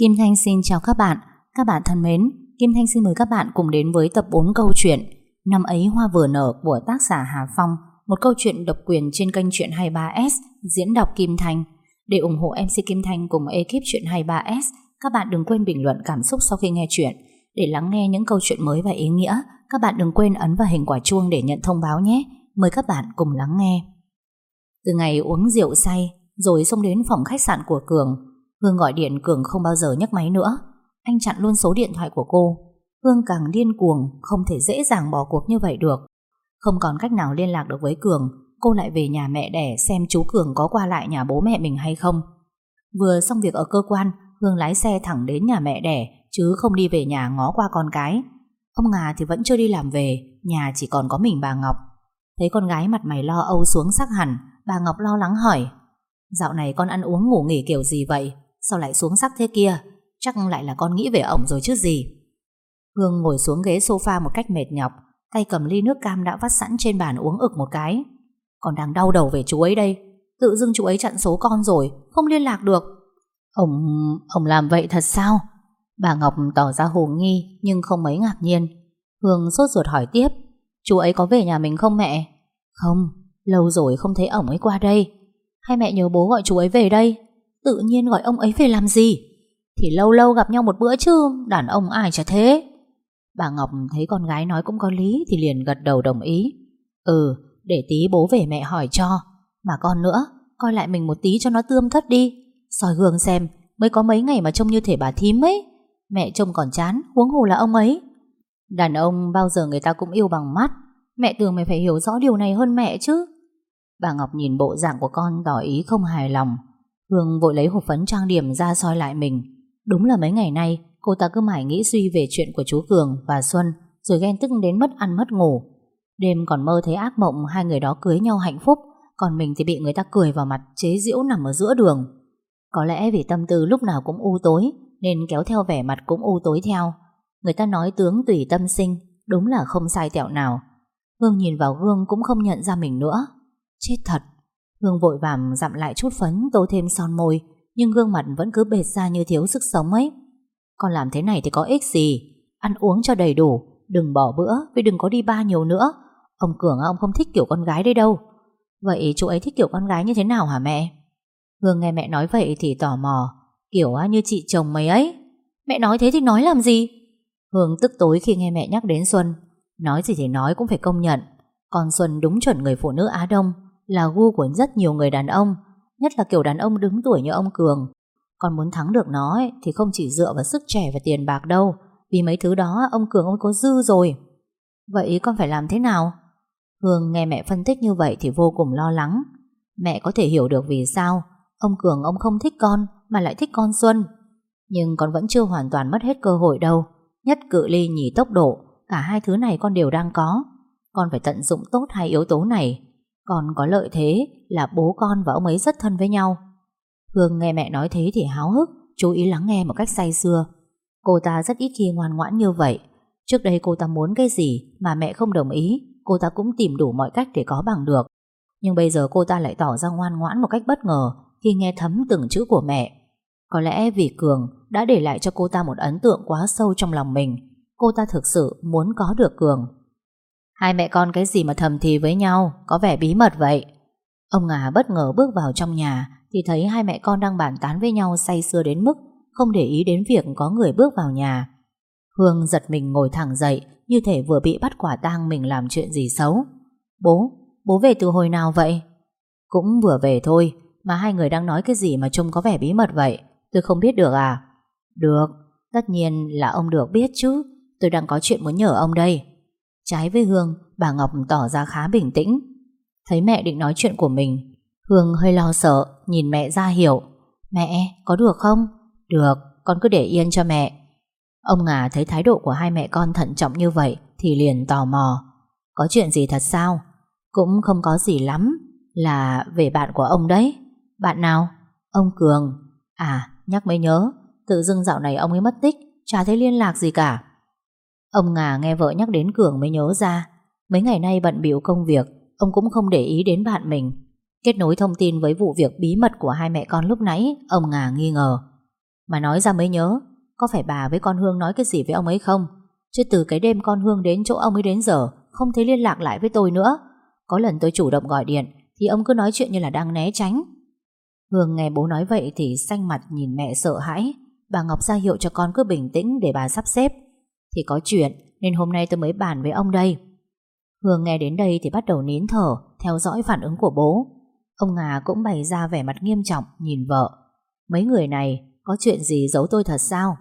Kim Thanh xin chào các bạn. Các bạn thân mến, Kim Thanh xin mời các bạn cùng đến với tập 4 câu chuyện Năm ấy hoa vừa nở của tác giả Hà Phong, một câu chuyện độc quyền trên kênh Chuyện 23S, diễn đọc Kim Thanh. Để ủng hộ MC Kim Thanh cùng ekip Chuyện 23S, các bạn đừng quên bình luận cảm xúc sau khi nghe chuyện. Để lắng nghe những câu chuyện mới và ý nghĩa, các bạn đừng quên ấn vào hình quả chuông để nhận thông báo nhé. Mời các bạn cùng lắng nghe. Từ ngày uống rượu say, rồi xông đến phòng khách sạn của Cường, Hương gọi điện Cường không bao giờ nhấc máy nữa. Anh chặn luôn số điện thoại của cô. Hương càng điên cuồng, không thể dễ dàng bỏ cuộc như vậy được. Không còn cách nào liên lạc được với Cường, cô lại về nhà mẹ đẻ xem chú Cường có qua lại nhà bố mẹ mình hay không. Vừa xong việc ở cơ quan, Hương lái xe thẳng đến nhà mẹ đẻ, chứ không đi về nhà ngó qua con cái. Ông Ngà thì vẫn chưa đi làm về, nhà chỉ còn có mình bà Ngọc. Thấy con gái mặt mày lo âu xuống sắc hẳn, bà Ngọc lo lắng hỏi. Dạo này con ăn uống ngủ nghỉ kiểu gì vậy? Sao lại xuống sắc thế kia? Chắc lại là con nghĩ về ổng rồi chứ gì? Hương ngồi xuống ghế sofa một cách mệt nhọc Tay cầm ly nước cam đã vắt sẵn trên bàn uống ực một cái. Còn đang đau đầu về chú ấy đây. Tự dưng chú ấy chặn số con rồi Không liên lạc được. Ông... ông làm vậy thật sao? Bà Ngọc tỏ ra hồ nghi Nhưng không mấy ngạc nhiên. Hương sốt ruột hỏi tiếp. Chú ấy có về nhà mình không mẹ? Không, lâu rồi không thấy ổng ấy qua đây. Hay mẹ nhớ bố gọi chú ấy về đây. Tự nhiên gọi ông ấy về làm gì? Thì lâu lâu gặp nhau một bữa chứ, Đàn ông ai chả thế. Bà Ngọc thấy con gái nói cũng có lý Thì liền gật đầu đồng ý. Ừ để tí bố về mẹ hỏi cho. Mà con nữa, Coi lại mình một tí cho nó tươm thất đi. Soi gương xem, Mới có mấy ngày mà trông như thể bà thím ấy. Mẹ trông còn chán, Huống hồ là ông ấy. Đàn ông bao giờ người ta cũng yêu bằng mắt. Mẹ tưởng mày phải hiểu rõ điều này hơn mẹ chứ. Bà Ngọc nhìn bộ dạng của con tỏ ý không hài lòng. Hương vội lấy hộp phấn trang điểm ra soi lại mình. Đúng là mấy ngày nay, cô ta cứ mãi nghĩ suy về chuyện của chú Cường và Xuân, rồi ghen tức đến mất ăn mất ngủ. Đêm còn mơ thấy ác mộng hai người đó cưới nhau hạnh phúc, còn mình thì bị người ta cười vào mặt chế giễu nằm ở giữa đường. Có lẽ vì tâm tư lúc nào cũng u tối, nên kéo theo vẻ mặt cũng u tối theo. Người ta nói tướng tùy tâm sinh, đúng là không sai tẹo nào. Hương nhìn vào gương cũng không nhận ra mình nữa. Chết thật, Hương vội vàng dặm lại chút phấn, tô thêm son môi, Nhưng gương mặt vẫn cứ bệt ra như thiếu sức sống ấy. Con làm thế này thì có ích gì? Ăn uống cho đầy đủ, Đừng bỏ bữa Vì đừng có đi ba nhiều nữa. Ông Cường ông không thích kiểu con gái đây đâu. Vậy chú ấy thích kiểu con gái như thế nào hả mẹ? Hương nghe mẹ nói vậy thì tò mò. Kiểu như chị chồng mày ấy. Mẹ nói thế thì nói làm gì? Hương tức tối khi nghe mẹ nhắc đến Xuân. Nói gì thì nói cũng phải công nhận. Con Xuân đúng chuẩn người phụ nữ Á Đông là gu của rất nhiều người đàn ông, nhất là kiểu đàn ông đứng tuổi như ông Cường. Còn muốn thắng được nó ấy, thì không chỉ dựa vào sức trẻ và tiền bạc đâu, vì mấy thứ đó ông Cường ông có dư rồi. Vậy con phải làm thế nào? Hương nghe mẹ phân tích như vậy thì vô cùng lo lắng. Mẹ có thể hiểu được vì sao ông Cường ông không thích con mà lại thích con Xuân. Nhưng con vẫn chưa hoàn toàn mất hết cơ hội đâu. Nhất cự ly nhì tốc độ, cả hai thứ này con đều đang có. Con phải tận dụng tốt hai yếu tố này còn có lợi thế là bố con và ông ấy rất thân với nhau. Hương nghe mẹ nói thế thì háo hức, chú ý lắng nghe một cách say sưa. Cô ta rất ít khi ngoan ngoãn như vậy. Trước đây cô ta muốn cái gì mà mẹ không đồng ý, cô ta cũng tìm đủ mọi cách để có bằng được. Nhưng bây giờ cô ta lại tỏ ra ngoan ngoãn một cách bất ngờ khi nghe thấm từng chữ của mẹ. Có lẽ vì Cường đã để lại cho cô ta một ấn tượng quá sâu trong lòng mình. Cô ta thực sự muốn có được Cường. Hai mẹ con cái gì mà thầm thì với nhau Có vẻ bí mật vậy. Ông Ngà bất ngờ bước vào trong nhà Thì thấy hai mẹ con đang bàn tán với nhau say sưa đến mức Không để ý đến việc có người bước vào nhà. Hương giật mình ngồi thẳng dậy Như thể vừa bị bắt quả tang mình làm chuyện gì xấu. Bố, bố về từ hồi nào vậy? Cũng vừa về thôi Mà hai người đang nói cái gì mà trông có vẻ bí mật vậy? Tôi không biết được à? Được, tất nhiên là ông được biết chứ. Tôi đang có chuyện muốn nhờ ông đây. Trái với Hương, bà Ngọc tỏ ra khá bình tĩnh. Thấy mẹ định nói chuyện của mình, Hương hơi lo sợ, nhìn mẹ ra hiểu. Mẹ, có được không? Được, con cứ để yên cho mẹ. Ông Ngà thấy thái độ của hai mẹ con thận trọng như vậy thì liền tò mò. Có chuyện gì thật sao? Cũng không có gì lắm, là về bạn của ông đấy. Bạn nào? Ông Cường. À, nhắc mới nhớ, tự dưng dạo này ông ấy mất tích, chả thấy liên lạc gì cả. Ông Ngà nghe vợ nhắc đến Cường mới nhớ ra. Mấy ngày nay bận biểu công việc, Ông cũng không để ý đến bạn mình. Kết nối thông tin với vụ việc bí mật của hai mẹ con lúc nãy, Ông Ngà nghi ngờ. Mà nói ra mới nhớ, Có phải bà với con Hương nói cái gì với ông ấy không? Chứ từ cái đêm con Hương đến chỗ ông ấy đến giờ, Không thấy liên lạc lại với tôi nữa. Có lần tôi chủ động gọi điện, Thì ông cứ nói chuyện như là đang né tránh. Hương nghe bố nói vậy thì xanh mặt nhìn mẹ sợ hãi. Bà Ngọc ra hiệu cho con cứ bình tĩnh để bà sắp xếp. Thì có chuyện, Nên hôm nay tôi mới bàn với ông đây. Hương nghe đến đây thì bắt đầu nín thở, Theo dõi phản ứng của bố. Ông Ngà cũng bày ra vẻ mặt nghiêm trọng, Nhìn vợ. Mấy người này, có chuyện gì giấu tôi thật sao?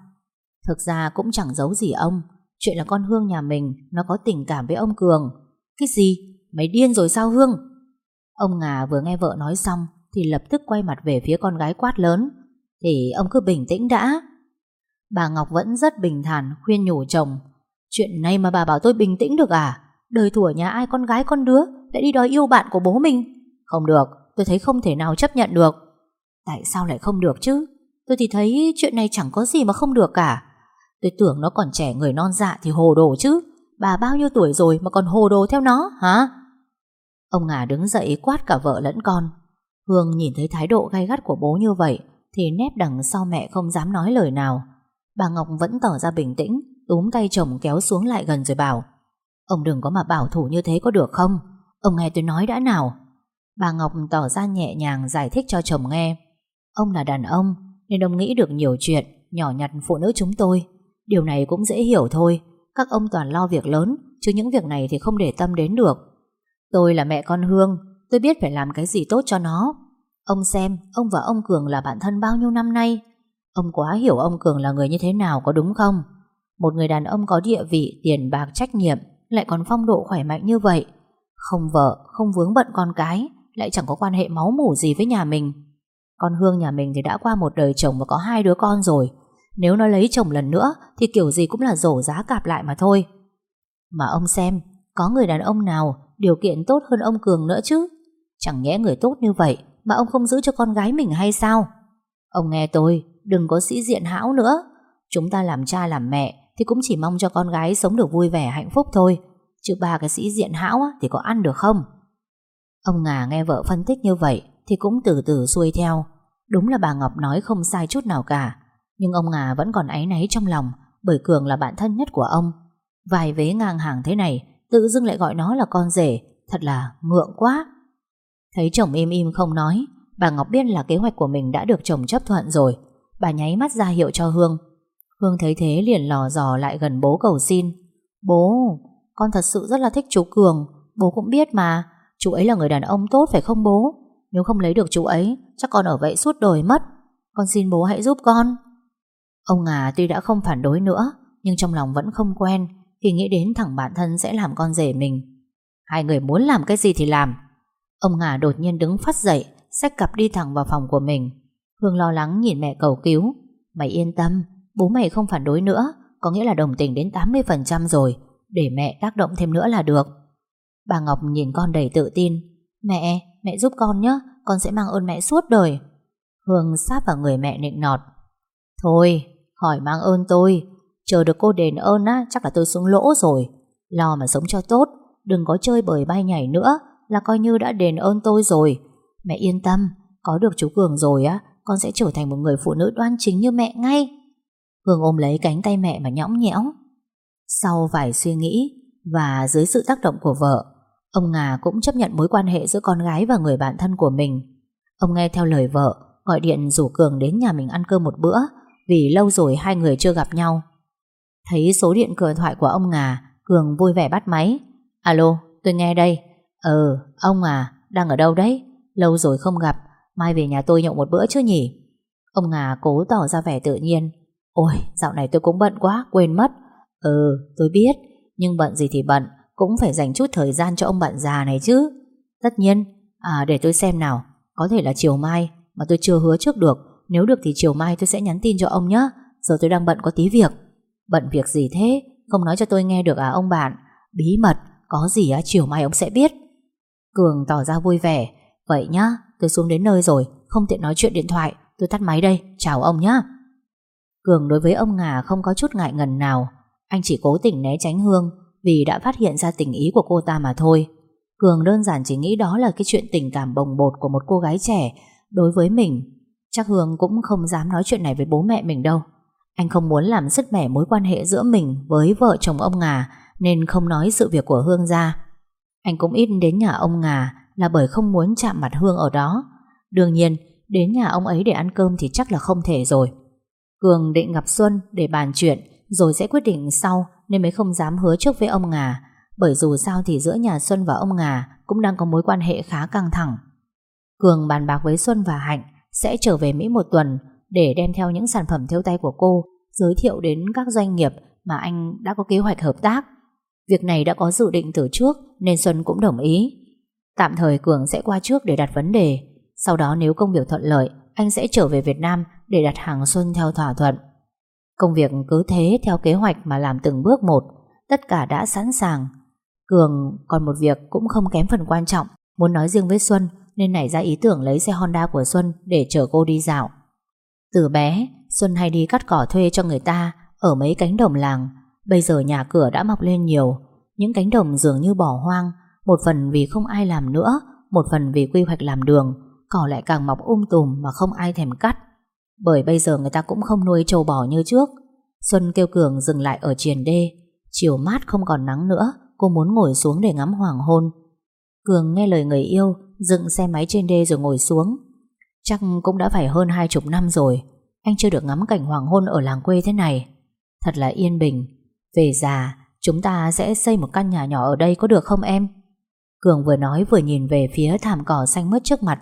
Thực ra cũng chẳng giấu gì ông. Chuyện là con Hương nhà mình, Nó có tình cảm với ông Cường. Cái gì? Mày điên rồi sao Hương? Ông Ngà vừa nghe vợ nói xong, Thì lập tức quay mặt về phía con gái quát lớn. Thì ông cứ bình tĩnh đã. Bà Ngọc vẫn rất bình thản Khuyên nhủ chồng Chuyện này mà bà bảo tôi bình tĩnh được à? Đời thủa nhà ai con gái con đứa Lại đi đòi yêu bạn của bố mình? Không được, tôi thấy không thể nào chấp nhận được. Tại sao lại không được chứ? Tôi thì thấy chuyện này chẳng có gì mà không được cả. Tôi tưởng nó còn trẻ người non dạ Thì hồ đồ chứ. Bà bao nhiêu tuổi rồi mà còn hồ đồ theo nó hả? Ông ngà đứng dậy quát cả vợ lẫn con. Hương nhìn thấy thái độ gay gắt của bố như vậy Thì nép đằng sau mẹ không dám nói lời nào. Bà Ngọc vẫn tỏ ra bình tĩnh, Túm tay chồng kéo xuống lại gần rồi bảo, Ông đừng có mà bảo thủ như thế có được không? Ông nghe tôi nói đã nào. Bà Ngọc tỏ ra nhẹ nhàng giải thích cho chồng nghe, Ông là đàn ông, Nên ông nghĩ được nhiều chuyện, Nhỏ nhặt phụ nữ chúng tôi. Điều này cũng dễ hiểu thôi, Các ông toàn lo việc lớn, Chứ những việc này thì không để tâm đến được. Tôi là mẹ con Hương, Tôi biết phải làm cái gì tốt cho nó. Ông xem, ông và ông Cường là bạn thân bao nhiêu năm nay Ông quá hiểu ông Cường là người như thế nào có đúng không? Một người đàn ông có địa vị Tiền bạc trách nhiệm Lại còn phong độ khỏe mạnh như vậy. Không vợ, không vướng bận con cái Lại chẳng có quan hệ máu mủ gì với nhà mình. Con Hương nhà mình thì đã qua một đời chồng Và có hai đứa con rồi. Nếu nó lấy chồng lần nữa Thì kiểu gì cũng là rổ giá cạp lại mà thôi. Mà ông xem Có người đàn ông nào điều kiện tốt hơn ông Cường nữa chứ? Chẳng nhẽ người tốt như vậy Mà ông không giữ cho con gái mình hay sao? Ông nghe tôi Đừng có sĩ diện hão nữa. Chúng ta làm cha làm mẹ Thì cũng chỉ mong cho con gái sống được vui vẻ, hạnh phúc thôi. Chứ ba cái sĩ diện hão Thì có ăn được không? Ông Ngà nghe vợ phân tích như vậy Thì cũng từ từ xuôi theo. Đúng là bà Ngọc nói không sai chút nào cả. Nhưng ông Ngà vẫn còn áy náy trong lòng, Bởi Cường là bạn thân nhất của ông. Vài vế ngang hàng thế này, Tự dưng lại gọi nó là con rể. Thật là ngượng quá. Thấy chồng im im không nói, Bà Ngọc biết là kế hoạch của mình đã được chồng chấp thuận rồi. Bà nháy mắt ra hiệu cho Hương. Hương thấy thế liền lò dò lại gần bố cầu xin. Bố, Con thật sự rất là thích chú Cường. Bố cũng biết mà. Chú ấy là người đàn ông tốt phải không bố? Nếu không lấy được chú ấy, Chắc con ở vậy suốt đời mất. Con xin bố hãy giúp con. Ông Ngà tuy đã không phản đối nữa, Nhưng trong lòng vẫn không quen Khi nghĩ đến thằng bản thân sẽ làm con rể mình. Hai người muốn làm cái gì thì làm. Ông Ngà đột nhiên đứng phát dậy, Xách cặp đi thẳng vào phòng của mình. Hương lo lắng nhìn mẹ cầu cứu. Mày yên tâm Bố mày không phản đối nữa Có nghĩa là đồng tình đến 80% rồi Để mẹ tác động thêm nữa là được. Bà Ngọc nhìn con đầy tự tin. Mẹ, mẹ giúp con nhé Con sẽ mang ơn mẹ suốt đời. Hương sát vào người mẹ nịnh nọt. Thôi, khỏi mang ơn tôi Chờ được cô đền ơn á Chắc là tôi xuống lỗ rồi. Lo mà sống cho tốt Đừng có chơi bời bay nhảy nữa Là coi như đã đền ơn tôi rồi. Mẹ yên tâm Có được chú Cường rồi á con sẽ trở thành một người phụ nữ đoan chính như mẹ ngay. Hương ôm lấy cánh tay mẹ mà nhõng nhẽo. Sau vài suy nghĩ Và dưới sự tác động của vợ Ông Ngà cũng chấp nhận mối quan hệ giữa con gái và người bạn thân của mình. Ông nghe theo lời vợ Gọi điện rủ Cường đến nhà mình ăn cơm một bữa Vì lâu rồi hai người chưa gặp nhau. Thấy số điện cửa thoại của ông Ngà Cường vui vẻ bắt máy. Alo, tôi nghe đây. Ừ, ông à, đang ở đâu đấy? Lâu rồi không gặp. Mai về nhà tôi nhậu một bữa chứ nhỉ? Ông Ngà cố tỏ ra vẻ tự nhiên. Ôi dạo này tôi cũng bận quá Quên mất. Ừ tôi biết Nhưng bận gì thì bận Cũng phải dành chút thời gian cho ông bạn già này chứ. Tất nhiên À để tôi xem nào. Có thể là chiều mai Mà tôi chưa hứa trước được. Nếu được thì chiều mai tôi sẽ nhắn tin cho ông nhé Giờ tôi đang bận có tí việc. Bận việc gì thế? Không nói cho tôi nghe được à ông bạn? Bí mật Có gì á chiều mai ông sẽ biết. Cường tỏ ra vui vẻ. Vậy nhá, tôi xuống đến nơi rồi Không tiện nói chuyện điện thoại. Tôi tắt máy đây, chào ông nhá. Cường đối với ông Ngà không có chút ngại ngần nào. Anh chỉ cố tình né tránh Hương Vì đã phát hiện ra tình ý của cô ta mà thôi. Cường đơn giản chỉ nghĩ đó là cái chuyện tình cảm bồng bột của một cô gái trẻ. Đối với mình Chắc Hương cũng không dám nói chuyện này với bố mẹ mình đâu. Anh không muốn làm sứt mẻ mối quan hệ giữa mình Với vợ chồng ông Ngà Nên không nói sự việc của Hương ra. Anh cũng ít đến nhà ông Ngà là bởi không muốn chạm mặt Hương ở đó. Đương nhiên, Đến nhà ông ấy để ăn cơm thì chắc là không thể rồi. Cường định gặp Xuân để bàn chuyện, Rồi sẽ quyết định sau Nên mới không dám hứa trước với ông Ngà, Bởi dù sao thì giữa nhà Xuân và ông Ngà Cũng đang có mối quan hệ khá căng thẳng. Cường bàn bạc với Xuân và Hạnh Sẽ trở về Mỹ một tuần Để đem theo những sản phẩm theo tay của cô, Giới thiệu đến các doanh nghiệp Mà anh đã có kế hoạch hợp tác. Việc này đã có dự định từ trước Nên Xuân cũng đồng ý. Tạm thời Cường sẽ qua trước để đặt vấn đề. Sau đó nếu công việc thuận lợi, Anh sẽ trở về Việt Nam để đặt hàng xuân theo thỏa thuận. Công việc cứ thế theo kế hoạch mà làm từng bước một, Tất cả đã sẵn sàng. Cường còn một việc cũng không kém phần quan trọng, Muốn nói riêng với Xuân Nên nảy ra ý tưởng lấy xe Honda của Xuân Để chở cô đi dạo. Từ bé, Xuân hay đi cắt cỏ thuê cho người ta Ở mấy cánh đồng làng. Bây giờ nhà cửa đã mọc lên nhiều, Những cánh đồng dường như bỏ hoang một phần vì không ai làm nữa Một phần vì quy hoạch làm đường cỏ lại càng mọc um tùm mà không ai thèm cắt. Bởi bây giờ người ta cũng không nuôi trâu bò như trước. Xuân kêu Cường dừng lại ở triền đê. Chiều mát không còn nắng nữa, cô muốn ngồi xuống để ngắm hoàng hôn. Cường nghe lời người yêu, dựng xe máy trên đê rồi ngồi xuống. Chắc cũng đã phải hơn hai chục năm rồi, anh chưa được ngắm cảnh hoàng hôn ở làng quê thế này. Thật là yên bình. Về già, chúng ta sẽ xây một căn nhà nhỏ ở đây có được không em? Cường vừa nói vừa nhìn về phía thảm cỏ xanh mướt trước mặt.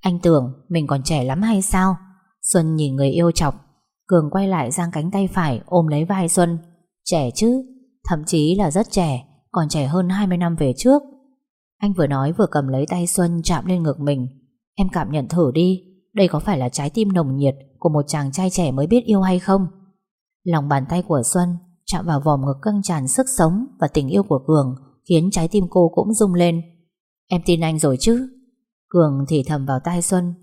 Anh tưởng mình còn trẻ lắm hay sao? Xuân nhìn người yêu chọc. Cường quay lại giang cánh tay phải ôm lấy vai Xuân. Trẻ chứ? Thậm chí là rất trẻ, Còn trẻ hơn 20 năm về trước. Anh vừa nói vừa cầm lấy tay Xuân chạm lên ngực mình. Em cảm nhận thử đi, Đây có phải là trái tim nồng nhiệt Của một chàng trai trẻ mới biết yêu hay không? Lòng bàn tay của Xuân Chạm vào vòng ngực căng tràn sức sống Và tình yêu của Cường. Khiến trái tim cô cũng rung lên. Em tin anh rồi chứ? Cường thì thầm vào tai Xuân.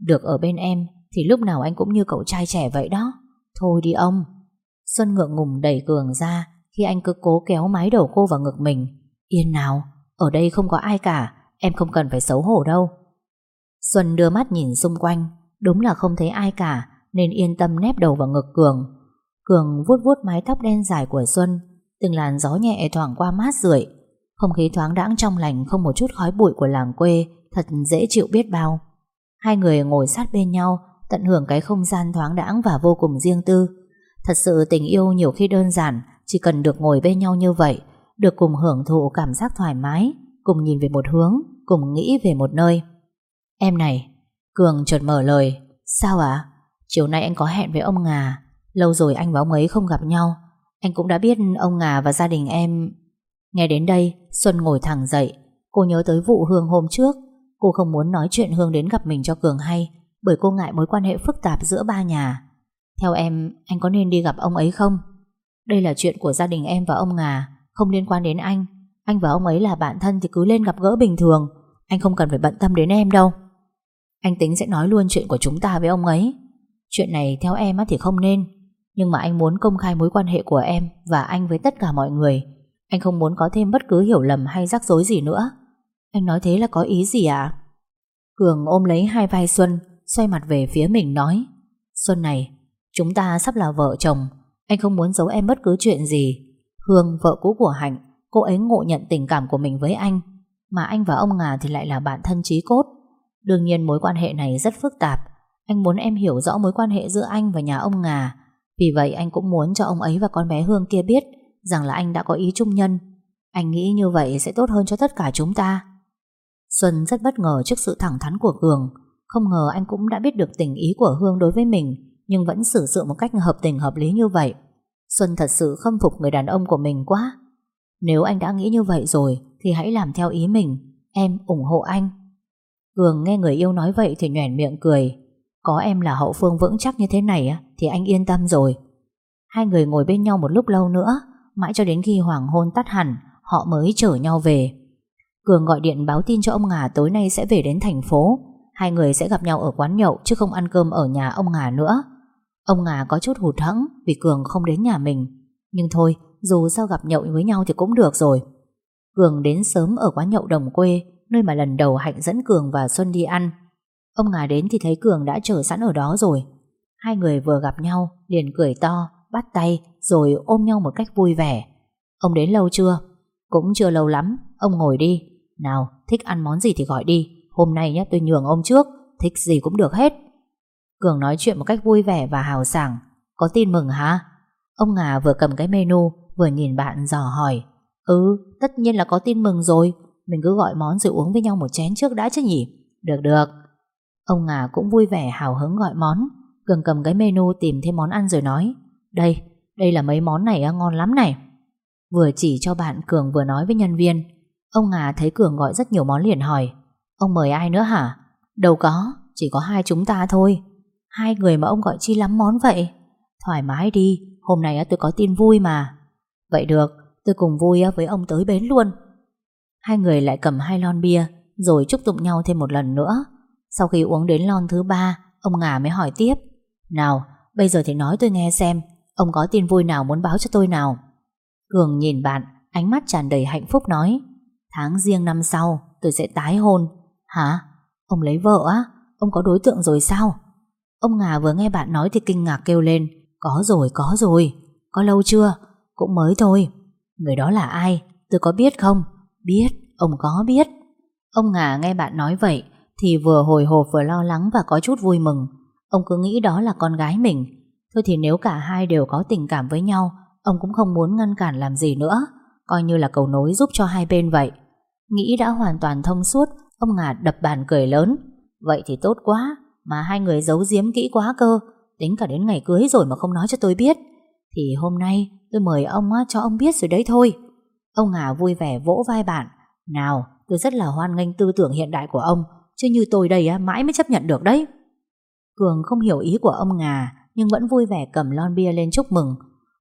Được ở bên em Thì lúc nào anh cũng như cậu trai trẻ vậy đó. Thôi đi ông. Xuân ngượng ngùng đẩy Cường ra Khi anh cứ cố kéo mái đầu cô vào ngực mình. Yên nào, Ở đây không có ai cả, Em không cần phải xấu hổ đâu. Xuân đưa mắt nhìn xung quanh, Đúng là không thấy ai cả, Nên yên tâm nép đầu vào ngực Cường. Cường vuốt vuốt mái tóc đen dài của Xuân, Từng làn gió nhẹ thoảng qua mát rượi không khí thoáng đãng trong lành, Không một chút khói bụi của làng quê, Thật dễ chịu biết bao. Hai người ngồi sát bên nhau, Tận hưởng cái không gian thoáng đãng và vô cùng riêng tư. Thật sự tình yêu nhiều khi đơn giản, Chỉ cần được ngồi bên nhau như vậy, Được cùng hưởng thụ cảm giác thoải mái, Cùng nhìn về một hướng, Cùng nghĩ về một nơi. Em này, Cường chợt mở lời, Sao ạ? Chiều nay anh có hẹn với ông Ngà, Lâu rồi anh và ông ấy không gặp nhau. Anh cũng đã biết ông Ngà và gia đình em Nghe đến đây, Xuân ngồi thẳng dậy. Cô nhớ tới vụ Hương hôm trước. Cô không muốn nói chuyện Hương đến gặp mình cho Cường hay, Bởi cô ngại mối quan hệ phức tạp giữa ba nhà. Theo em, Anh có nên đi gặp ông ấy không? Đây là chuyện của gia đình em và ông Ngà, Không liên quan đến anh. Anh và ông ấy là bạn thân thì cứ lên gặp gỡ bình thường. Anh không cần phải bận tâm đến em đâu. Anh tính sẽ nói luôn chuyện của chúng ta với ông ấy. Chuyện này theo em thì không nên. Nhưng mà anh muốn công khai mối quan hệ của em Và anh với tất cả mọi người. Anh không muốn có thêm bất cứ hiểu lầm hay rắc rối gì nữa anh nói thế là có ý gì ạ? Cường ôm lấy hai vai Xuân, xoay mặt về phía mình nói Xuân này, chúng ta sắp là vợ chồng, anh không muốn giấu em bất cứ chuyện gì. Hương, vợ cũ của Hạnh, cô ấy ngộ nhận tình cảm của mình với anh, mà anh và ông Ngà thì lại là bạn thân chí cốt. Đương nhiên mối quan hệ này rất phức tạp, anh muốn em hiểu rõ mối quan hệ giữa anh và nhà ông Ngà. Vì vậy anh cũng muốn cho ông ấy và con bé Hương kia biết rằng là anh đã có ý chung nhân. Anh nghĩ như vậy sẽ tốt hơn cho tất cả chúng ta. Xuân rất bất ngờ trước sự thẳng thắn của Cường. Không ngờ anh cũng đã biết được tình ý của Hương đối với mình, Nhưng vẫn xử sự một cách hợp tình hợp lý như vậy. Xuân thật sự khâm phục người đàn ông của mình quá. Nếu anh đã nghĩ như vậy rồi, Thì hãy làm theo ý mình. Em ủng hộ anh. Cường nghe người yêu nói vậy thì nhoẻn miệng cười. Có em là hậu phương vững chắc như thế này Thì anh yên tâm rồi. Hai người ngồi bên nhau một lúc lâu nữa Mãi cho đến khi hoàng hôn tắt hẳn Họ mới chở nhau về. Cường gọi điện báo tin cho ông Ngà tối nay sẽ về đến thành phố. Hai người sẽ gặp nhau ở quán nhậu Chứ không ăn cơm ở nhà ông Ngà nữa. Ông Ngà có chút hụt hẫng Vì Cường không đến nhà mình. Nhưng thôi dù sao gặp nhậu với nhau thì cũng được rồi. Cường đến sớm ở quán nhậu đồng quê Nơi mà lần đầu Hạnh dẫn Cường và Xuân đi ăn. Ông Ngà đến thì thấy Cường đã chờ sẵn ở đó rồi. Hai người vừa gặp nhau, liền cười to, bắt tay, rồi ôm nhau một cách vui vẻ. Ông đến lâu chưa? Cũng chưa lâu lắm, ông ngồi đi. Nào, thích ăn món gì thì gọi đi. Hôm nay nhé tôi nhường ông trước, thích gì cũng được hết. Cường nói chuyện một cách vui vẻ và hào sảng. Có tin mừng hả? Ông Ngà vừa cầm cái menu, vừa nhìn bạn dò hỏi. Ừ, tất nhiên là có tin mừng rồi. Mình cứ gọi món rồi uống với nhau một chén trước đã chứ nhỉ? Được được. Ông Ngà cũng vui vẻ hào hứng gọi món. Cường cầm cái menu tìm thêm món ăn rồi nói. Đây, đây là mấy món này ngon lắm này. Vừa chỉ cho bạn Cường vừa nói với nhân viên. Ông Ngà thấy Cường gọi rất nhiều món liền hỏi. Ông mời ai nữa hả? Đâu có, chỉ có hai chúng ta thôi. Hai người mà ông gọi chi lắm món vậy? Thoải mái đi, hôm nay tôi có tin vui mà. Vậy được, tôi cùng vui với ông tới bến luôn. Hai người lại cầm hai lon bia, rồi chúc tụng nhau thêm một lần nữa. Sau khi uống đến lon thứ ba, ông Ngà mới hỏi tiếp. Nào, bây giờ thì nói tôi nghe xem, ông có tin vui nào muốn báo cho tôi nào? Cường nhìn bạn, ánh mắt tràn đầy hạnh phúc nói. Tháng riêng năm sau, tôi sẽ tái hôn. Hả? Ông lấy vợ á? Ông có đối tượng rồi sao? Ông Ngà vừa nghe bạn nói thì kinh ngạc kêu lên. Có rồi, có rồi. Có lâu chưa? Cũng mới thôi. Người đó là ai? Tôi có biết không? Biết, ông có biết. Ông Ngà nghe bạn nói vậy thì vừa hồi hộp vừa lo lắng và có chút vui mừng. Ông cứ nghĩ đó là con gái mình. Thôi thì nếu cả hai đều có tình cảm với nhau, ông cũng không muốn ngăn cản làm gì nữa. Coi như là cầu nối giúp cho hai bên vậy. Nghĩ đã hoàn toàn thông suốt, ông Ngà đập bàn cười lớn. Vậy thì tốt quá, mà hai người giấu giếm kỹ quá cơ. Tính cả đến ngày cưới rồi mà không nói cho tôi biết. Thì hôm nay tôi mời ông cho ông biết rồi đấy thôi. Ông Ngà vui vẻ vỗ vai bạn. Nào, tôi rất là hoan nghênh tư tưởng hiện đại của ông, chứ như tôi đây á, mãi mới chấp nhận được đấy. Cường không hiểu ý của ông Ngà, nhưng vẫn vui vẻ cầm lon bia lên chúc mừng.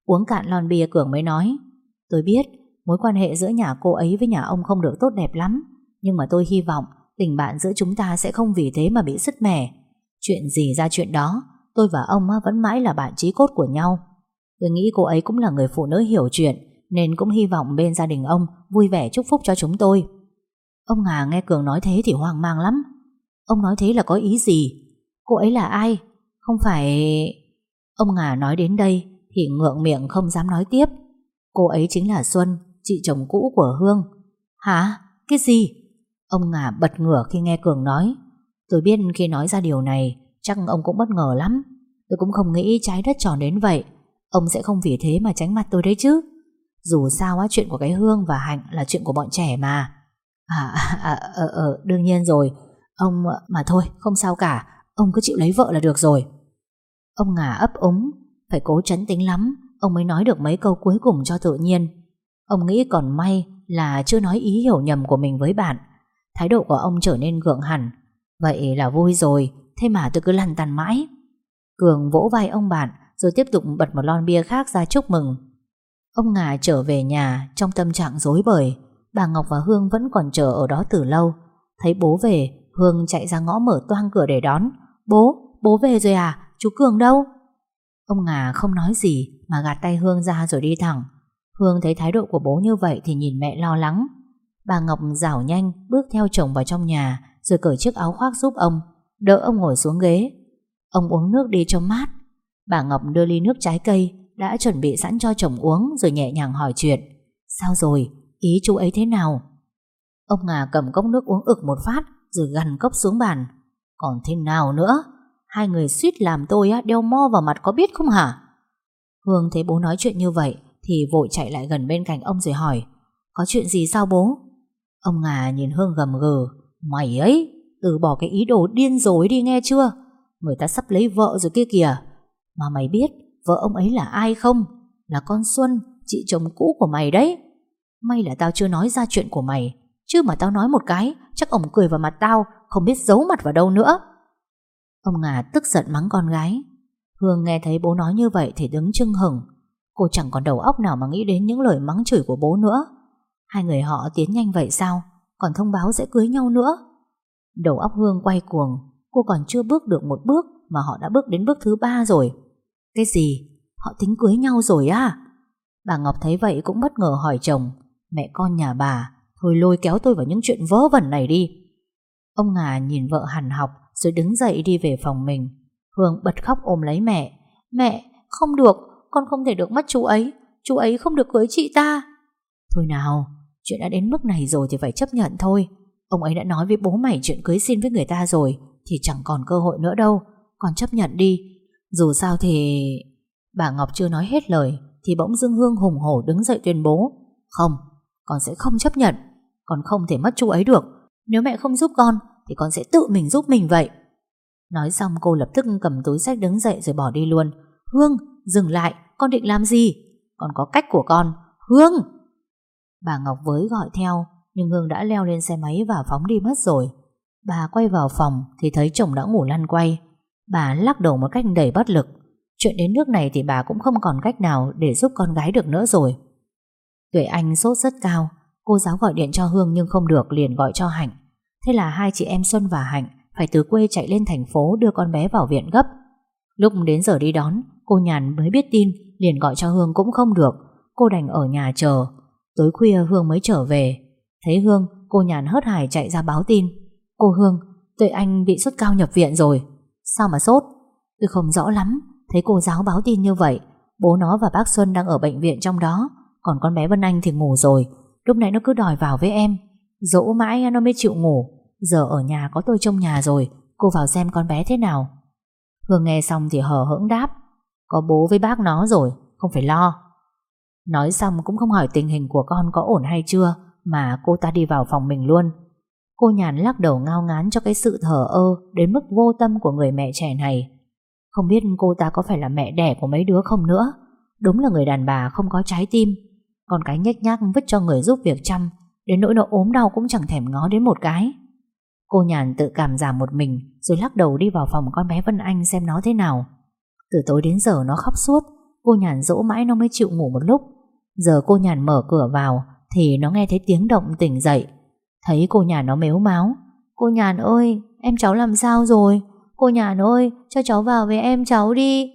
Uống cạn lon bia Cường mới nói, tôi biết mối quan hệ giữa nhà cô ấy với nhà ông không được tốt đẹp lắm, nhưng mà tôi hy vọng tình bạn giữa chúng ta sẽ không vì thế mà bị sứt mẻ. Chuyện gì ra chuyện đó, tôi và ông vẫn mãi là bạn chí cốt của nhau. Tôi nghĩ cô ấy cũng là người phụ nữ hiểu chuyện, nên cũng hy vọng bên gia đình ông vui vẻ chúc phúc cho chúng tôi. Ông Ngà nghe Cường nói thế thì hoang mang lắm. Ông nói thế là có ý gì? Cô ấy là ai? Không phải... Ông Ngà nói đến đây thì ngượng miệng không dám nói tiếp. Cô ấy chính là Xuân, chị chồng cũ của Hương. Hả? Cái gì? Ông Ngà bật ngửa khi nghe Cường nói. Tôi biết khi nói ra điều này chắc ông cũng bất ngờ lắm. Tôi cũng không nghĩ trái đất tròn đến vậy. Ông sẽ không vì thế mà tránh mặt tôi đấy chứ. Dù sao á chuyện của cái Hương và Hạnh là chuyện của bọn trẻ mà. À, à, à ờ, ờ, đương nhiên rồi. Ông, ờ, mà thôi, không sao cả. Ông cứ chịu lấy vợ là được rồi. Ông ngả ấp úng, phải cố chấn tính lắm, ông mới nói được mấy câu cuối cùng cho tự nhiên. Ông nghĩ còn may là chưa nói ý hiểu nhầm của mình với bạn. Thái độ của ông trở nên gượng hẳn. Vậy là vui rồi, thế mà tôi cứ lăn tăn mãi. Cường vỗ vai ông bạn, rồi tiếp tục bật một lon bia khác ra chúc mừng. Ông Ngà trở về nhà trong tâm trạng rối bời. Bà Ngọc và Hương vẫn còn chờ ở đó từ lâu. Thấy bố về, Hương chạy ra ngõ mở toang cửa để đón. Bố, bố về rồi à? Chú Cường đâu? Ông Ngà không nói gì mà gạt tay Hương ra rồi đi thẳng. Hương thấy thái độ của bố như vậy thì nhìn mẹ lo lắng. Bà Ngọc rảo nhanh bước theo chồng vào trong nhà rồi cởi chiếc áo khoác giúp ông, đỡ ông ngồi xuống ghế. Ông uống nước đi cho mát. Bà Ngọc đưa ly nước trái cây đã chuẩn bị sẵn cho chồng uống rồi nhẹ nhàng hỏi chuyện. Sao rồi? Ý chú ấy thế nào? Ông Ngà cầm cốc nước uống ực một phát rồi gằn cốc xuống bàn. Còn thế nào nữa? Hai người suýt làm tôi á, đeo mo vào mặt có biết không hả? Hương thấy bố nói chuyện như vậy thì vội chạy lại gần bên cạnh ông rồi hỏi Có chuyện gì sao bố? Ông Ngà nhìn Hương gầm gừ Mày ấy, từ bỏ cái ý đồ điên dối đi nghe chưa? Người ta sắp lấy vợ rồi kia kìa Mà mày biết vợ ông ấy là ai không? Là con Xuân, chị chồng cũ của mày đấy May là tao chưa nói ra chuyện của mày Chứ mà tao nói một cái Chắc ông cười vào mặt tao Không biết giấu mặt vào đâu nữa Ông Ngà tức giận mắng con gái. Hương nghe thấy bố nói như vậy Thì đứng chưng hừng Cô chẳng còn đầu óc nào mà nghĩ đến những lời mắng chửi của bố nữa. Hai người họ tiến nhanh vậy sao? Còn thông báo sẽ cưới nhau nữa? Đầu óc Hương quay cuồng. Cô còn chưa bước được một bước Mà họ đã bước đến bước thứ ba rồi. Cái gì? Họ tính cưới nhau rồi à? Bà Ngọc thấy vậy cũng bất ngờ hỏi chồng. Mẹ con nhà bà, Thôi lôi kéo tôi vào những chuyện vớ vẩn này đi. Ông Ngà nhìn vợ hằn học. Rồi đứng dậy đi về phòng mình. Hương bật khóc ôm lấy mẹ. Mẹ, không được, con không thể được mất chú ấy. Chú ấy không được cưới chị ta. Thôi nào, chuyện đã đến mức này rồi thì phải chấp nhận thôi. Ông ấy đã nói với bố mày chuyện cưới xin với người ta rồi Thì chẳng còn cơ hội nữa đâu. Con chấp nhận đi. Dù sao thì... Bà Ngọc chưa nói hết lời Thì bỗng dưng Hương hùng hổ đứng dậy tuyên bố Không, con sẽ không chấp nhận. Con không thể mất chú ấy được. Nếu mẹ không giúp con thì con sẽ tự mình giúp mình vậy. Nói xong cô lập tức cầm túi sách đứng dậy rồi bỏ đi luôn. Hương, dừng lại Con định làm gì? Con có cách của con. Hương! Bà Ngọc với gọi theo Nhưng Hương đã leo lên xe máy và phóng đi mất rồi. Bà quay vào phòng Thì thấy chồng đã ngủ lăn quay. Bà lắc đầu một cách đầy bất lực. Chuyện đến nước này thì bà cũng không còn cách nào Để giúp con gái được nữa rồi. Tuệ Anh sốt rất cao. Cô giáo gọi điện cho Hương nhưng không được Liền gọi cho Hạnh. Thế là hai chị em Xuân và Hạnh Phải từ quê chạy lên thành phố đưa con bé vào viện gấp. Lúc đến giờ đi đón, Cô Nhàn mới biết tin, Liền gọi cho Hương cũng không được. Cô đành ở nhà chờ. Tối khuya Hương mới trở về. Thấy Hương, cô Nhàn hớt hải chạy ra báo tin. Cô Hương, Tuệ Anh bị sốt cao nhập viện rồi. Sao mà sốt? Tôi không rõ lắm. Thấy cô giáo báo tin như vậy, Bố nó và bác Xuân đang ở bệnh viện trong đó. Còn con bé Vân Anh thì ngủ rồi. Lúc nãy nó cứ đòi vào với em. Dỗ mãi nó mới chịu ngủ. Giờ ở nhà có tôi trông nhà rồi, Cô vào xem con bé thế nào. Hương nghe xong thì hờ hững đáp, Có bố với bác nó rồi, Không phải lo. Nói xong cũng không hỏi tình hình của con có ổn hay chưa, Mà cô ta đi vào phòng mình luôn. Cô nhàn lắc đầu ngao ngán cho cái sự thờ ơ Đến mức vô tâm của người mẹ trẻ này. Không biết cô ta có phải là mẹ đẻ của mấy đứa không nữa. Đúng là người đàn bà không có trái tim. Còn cái nhếch nhác vứt cho người giúp việc chăm, Đến nỗi nó ốm đau cũng chẳng thèm ngó đến một cái. Cô nhàn tự cảm giảm một mình, Rồi lắc đầu đi vào phòng con bé Vân Anh xem nó thế nào. Từ tối đến giờ nó khóc suốt, Cô nhàn dỗ mãi nó mới chịu ngủ một lúc. Giờ cô nhàn mở cửa vào, Thì nó nghe thấy tiếng động tỉnh dậy. Thấy cô nhàn nó mếu máu Cô nhàn ơi, em cháu làm sao rồi? Cô nhàn ơi, cho cháu vào với em cháu đi.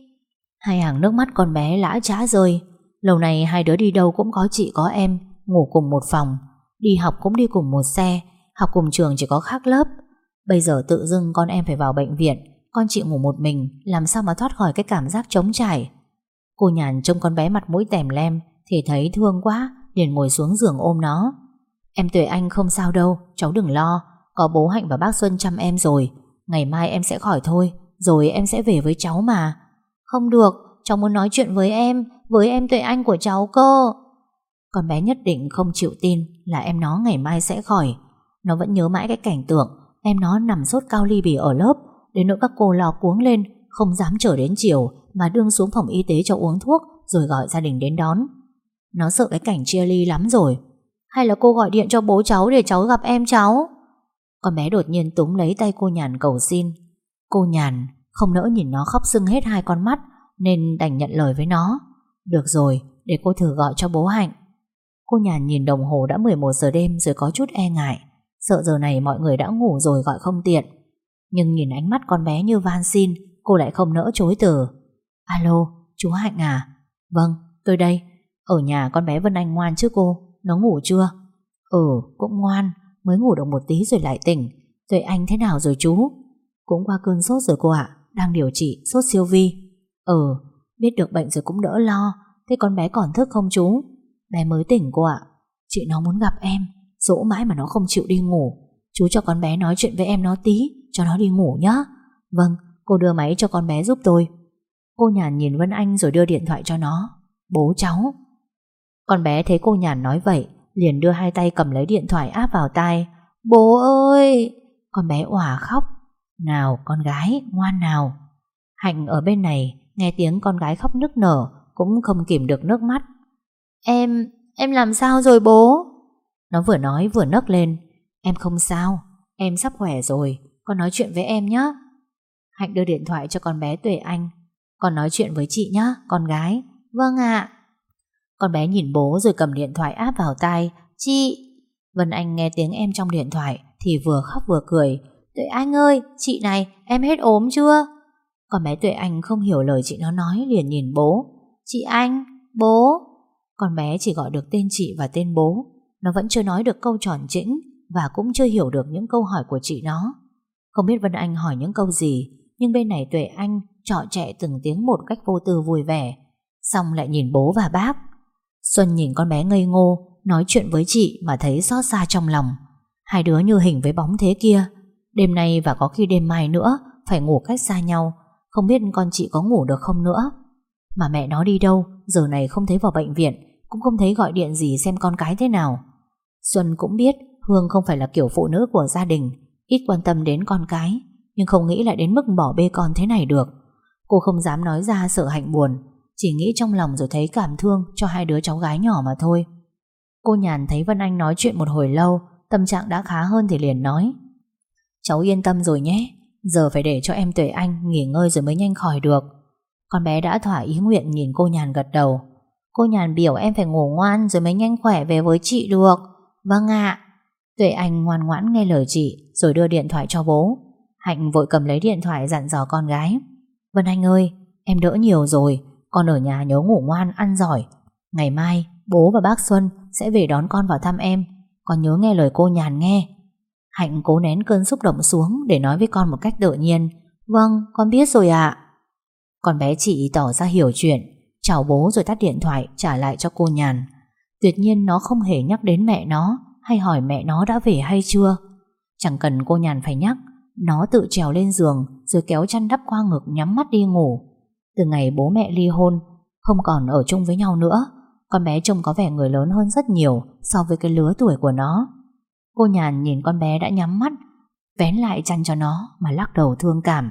Hai hàng nước mắt con bé lã trá rơi. Lâu này hai đứa đi đâu cũng có chị có em, Ngủ cùng một phòng. Đi học cũng đi cùng một xe Học cùng trường chỉ có khác lớp. Bây giờ tự dưng con em phải vào bệnh viện, Con chị ngủ một mình, Làm sao mà thoát khỏi cái cảm giác trống trải? Cô nhàn trông con bé mặt mũi tèm lem, Thì thấy thương quá, liền ngồi xuống giường ôm nó. Em Tuệ Anh không sao đâu, Cháu đừng lo, Có bố Hạnh và bác Xuân chăm em rồi, Ngày mai em sẽ khỏi thôi, Rồi em sẽ về với cháu mà. Không được, Cháu muốn nói chuyện với em Với em Tuệ Anh của cháu cơ. Con bé nhất định không chịu tin Là em nó ngày mai sẽ khỏi. Nó vẫn nhớ mãi cái cảnh tượng Em nó nằm sốt cao ly bì ở lớp, Đến nỗi các cô lo cuống lên, Không dám chờ đến chiều Mà đương xuống phòng y tế cho uống thuốc Rồi gọi gia đình đến đón. Nó sợ cái cảnh chia ly lắm rồi. Hay là cô gọi điện cho bố cháu để cháu gặp em cháu? Con bé đột nhiên túng lấy tay cô Nhàn cầu xin. Cô Nhàn không nỡ nhìn nó khóc sưng hết hai con mắt Nên đành nhận lời với nó. Được rồi, để cô thử gọi cho bố Hạnh. Cô Nhàn nhìn đồng hồ đã 11 giờ đêm Rồi có chút e ngại. Sợ giờ này mọi người đã ngủ rồi gọi không tiện. Nhưng nhìn ánh mắt con bé như van xin Cô lại không nỡ chối từ. Alo, chú Hạnh à? Vâng, tôi đây. Ở nhà con bé Vân Anh ngoan chứ cô? Nó ngủ chưa? Ừ, cũng ngoan. Mới ngủ được một tí rồi lại tỉnh. Tuệ Anh thế nào rồi chú? Cũng qua cơn sốt rồi cô ạ. Đang điều trị sốt siêu vi. Ừ, biết được bệnh rồi cũng đỡ lo. Thế con bé còn thức không chú? Bé mới tỉnh cô ạ. Chị nó muốn gặp em. Dỗ mãi mà nó không chịu đi ngủ. Chú cho con bé nói chuyện với em nó tí Cho nó đi ngủ nhá. Vâng, cô đưa máy cho con bé giúp tôi. Cô nhàn nhìn Vân Anh rồi đưa điện thoại cho nó. Bố cháu. Con bé thấy cô nhàn nói vậy Liền đưa hai tay cầm lấy điện thoại áp vào tai. Bố ơi! Con bé òa khóc. Nào con gái ngoan nào. Hạnh ở bên này Nghe tiếng con gái khóc nức nở Cũng không kìm được nước mắt. Em, em làm sao rồi bố? Nó vừa nói vừa nấc lên. Em không sao, em sắp khỏe rồi Con nói chuyện với em nhé Hạnh đưa điện thoại cho con bé Tuệ Anh. Con nói chuyện với chị nhé, con gái. Vâng ạ. Con bé nhìn bố rồi cầm điện thoại áp vào tai. Chị! Vân Anh nghe tiếng em trong điện thoại Thì vừa khóc vừa cười. Tuệ Anh ơi, chị này, em hết ốm chưa? Con bé Tuệ Anh không hiểu lời chị nó nói liền nhìn bố. Chị Anh, bố! Con bé chỉ gọi được tên chị và tên bố. Nó vẫn chưa nói được câu tròn chỉnh Và cũng chưa hiểu được những câu hỏi của chị nó. Không biết Vân Anh hỏi những câu gì, Nhưng bên này Tuệ Anh trọ trẻ từng tiếng một cách vô tư vui vẻ, Xong lại nhìn bố và bác. Xuân nhìn con bé ngây ngô, Nói chuyện với chị mà thấy xót xa trong lòng. Hai đứa như hình với bóng thế kia. Đêm nay và có khi đêm mai nữa, Phải ngủ cách xa nhau. Không biết con chị có ngủ được không nữa? Mà mẹ nó đi đâu, Giờ này không thấy vào bệnh viện, Cũng không thấy gọi điện gì xem con cái thế nào. Xuân cũng biết Hương không phải là kiểu phụ nữ của gia đình, Ít quan tâm đến con cái, Nhưng không nghĩ lại đến mức bỏ bê con thế này được. Cô không dám nói ra sợ hạnh buồn, Chỉ nghĩ trong lòng rồi thấy cảm thương Cho hai đứa cháu gái nhỏ mà thôi. Cô nhàn thấy Vân Anh nói chuyện một hồi lâu, Tâm trạng đã khá hơn thì liền nói, Cháu yên tâm rồi nhé, Giờ phải để cho em Tuệ Anh nghỉ ngơi rồi mới nhanh khỏi được. Con bé đã thỏa ý nguyện nhìn cô nhàn gật đầu. Cô nhàn biểu em phải ngủ ngoan Rồi mới nhanh khỏe về với chị được. Vâng ạ. Tuệ Anh ngoan ngoãn nghe lời chị, Rồi đưa điện thoại cho bố. Hạnh vội cầm lấy điện thoại dặn dò con gái. Vân Anh ơi, Em đỡ nhiều rồi, Con ở nhà nhớ ngủ ngoan, ăn giỏi. Ngày mai, bố và bác Xuân sẽ về đón con vào thăm em. Con nhớ nghe lời cô nhàn nghe. Hạnh cố nén cơn xúc động xuống Để nói với con một cách tự nhiên. Vâng con biết rồi ạ. Con bé chị tỏ ra hiểu chuyện. Chào bố rồi tắt điện thoại, trả lại cho cô nhàn. Tuyệt nhiên nó không hề nhắc đến mẹ nó Hay hỏi mẹ nó đã về hay chưa. Chẳng cần cô nhàn phải nhắc, Nó tự trèo lên giường Rồi kéo chăn đắp qua ngực nhắm mắt đi ngủ. Từ ngày bố mẹ ly hôn, Không còn ở chung với nhau nữa. Con bé trông có vẻ người lớn hơn rất nhiều So với cái lứa tuổi của nó. Cô nhàn nhìn con bé đã nhắm mắt, Vén lại chăn cho nó Mà lắc đầu thương cảm.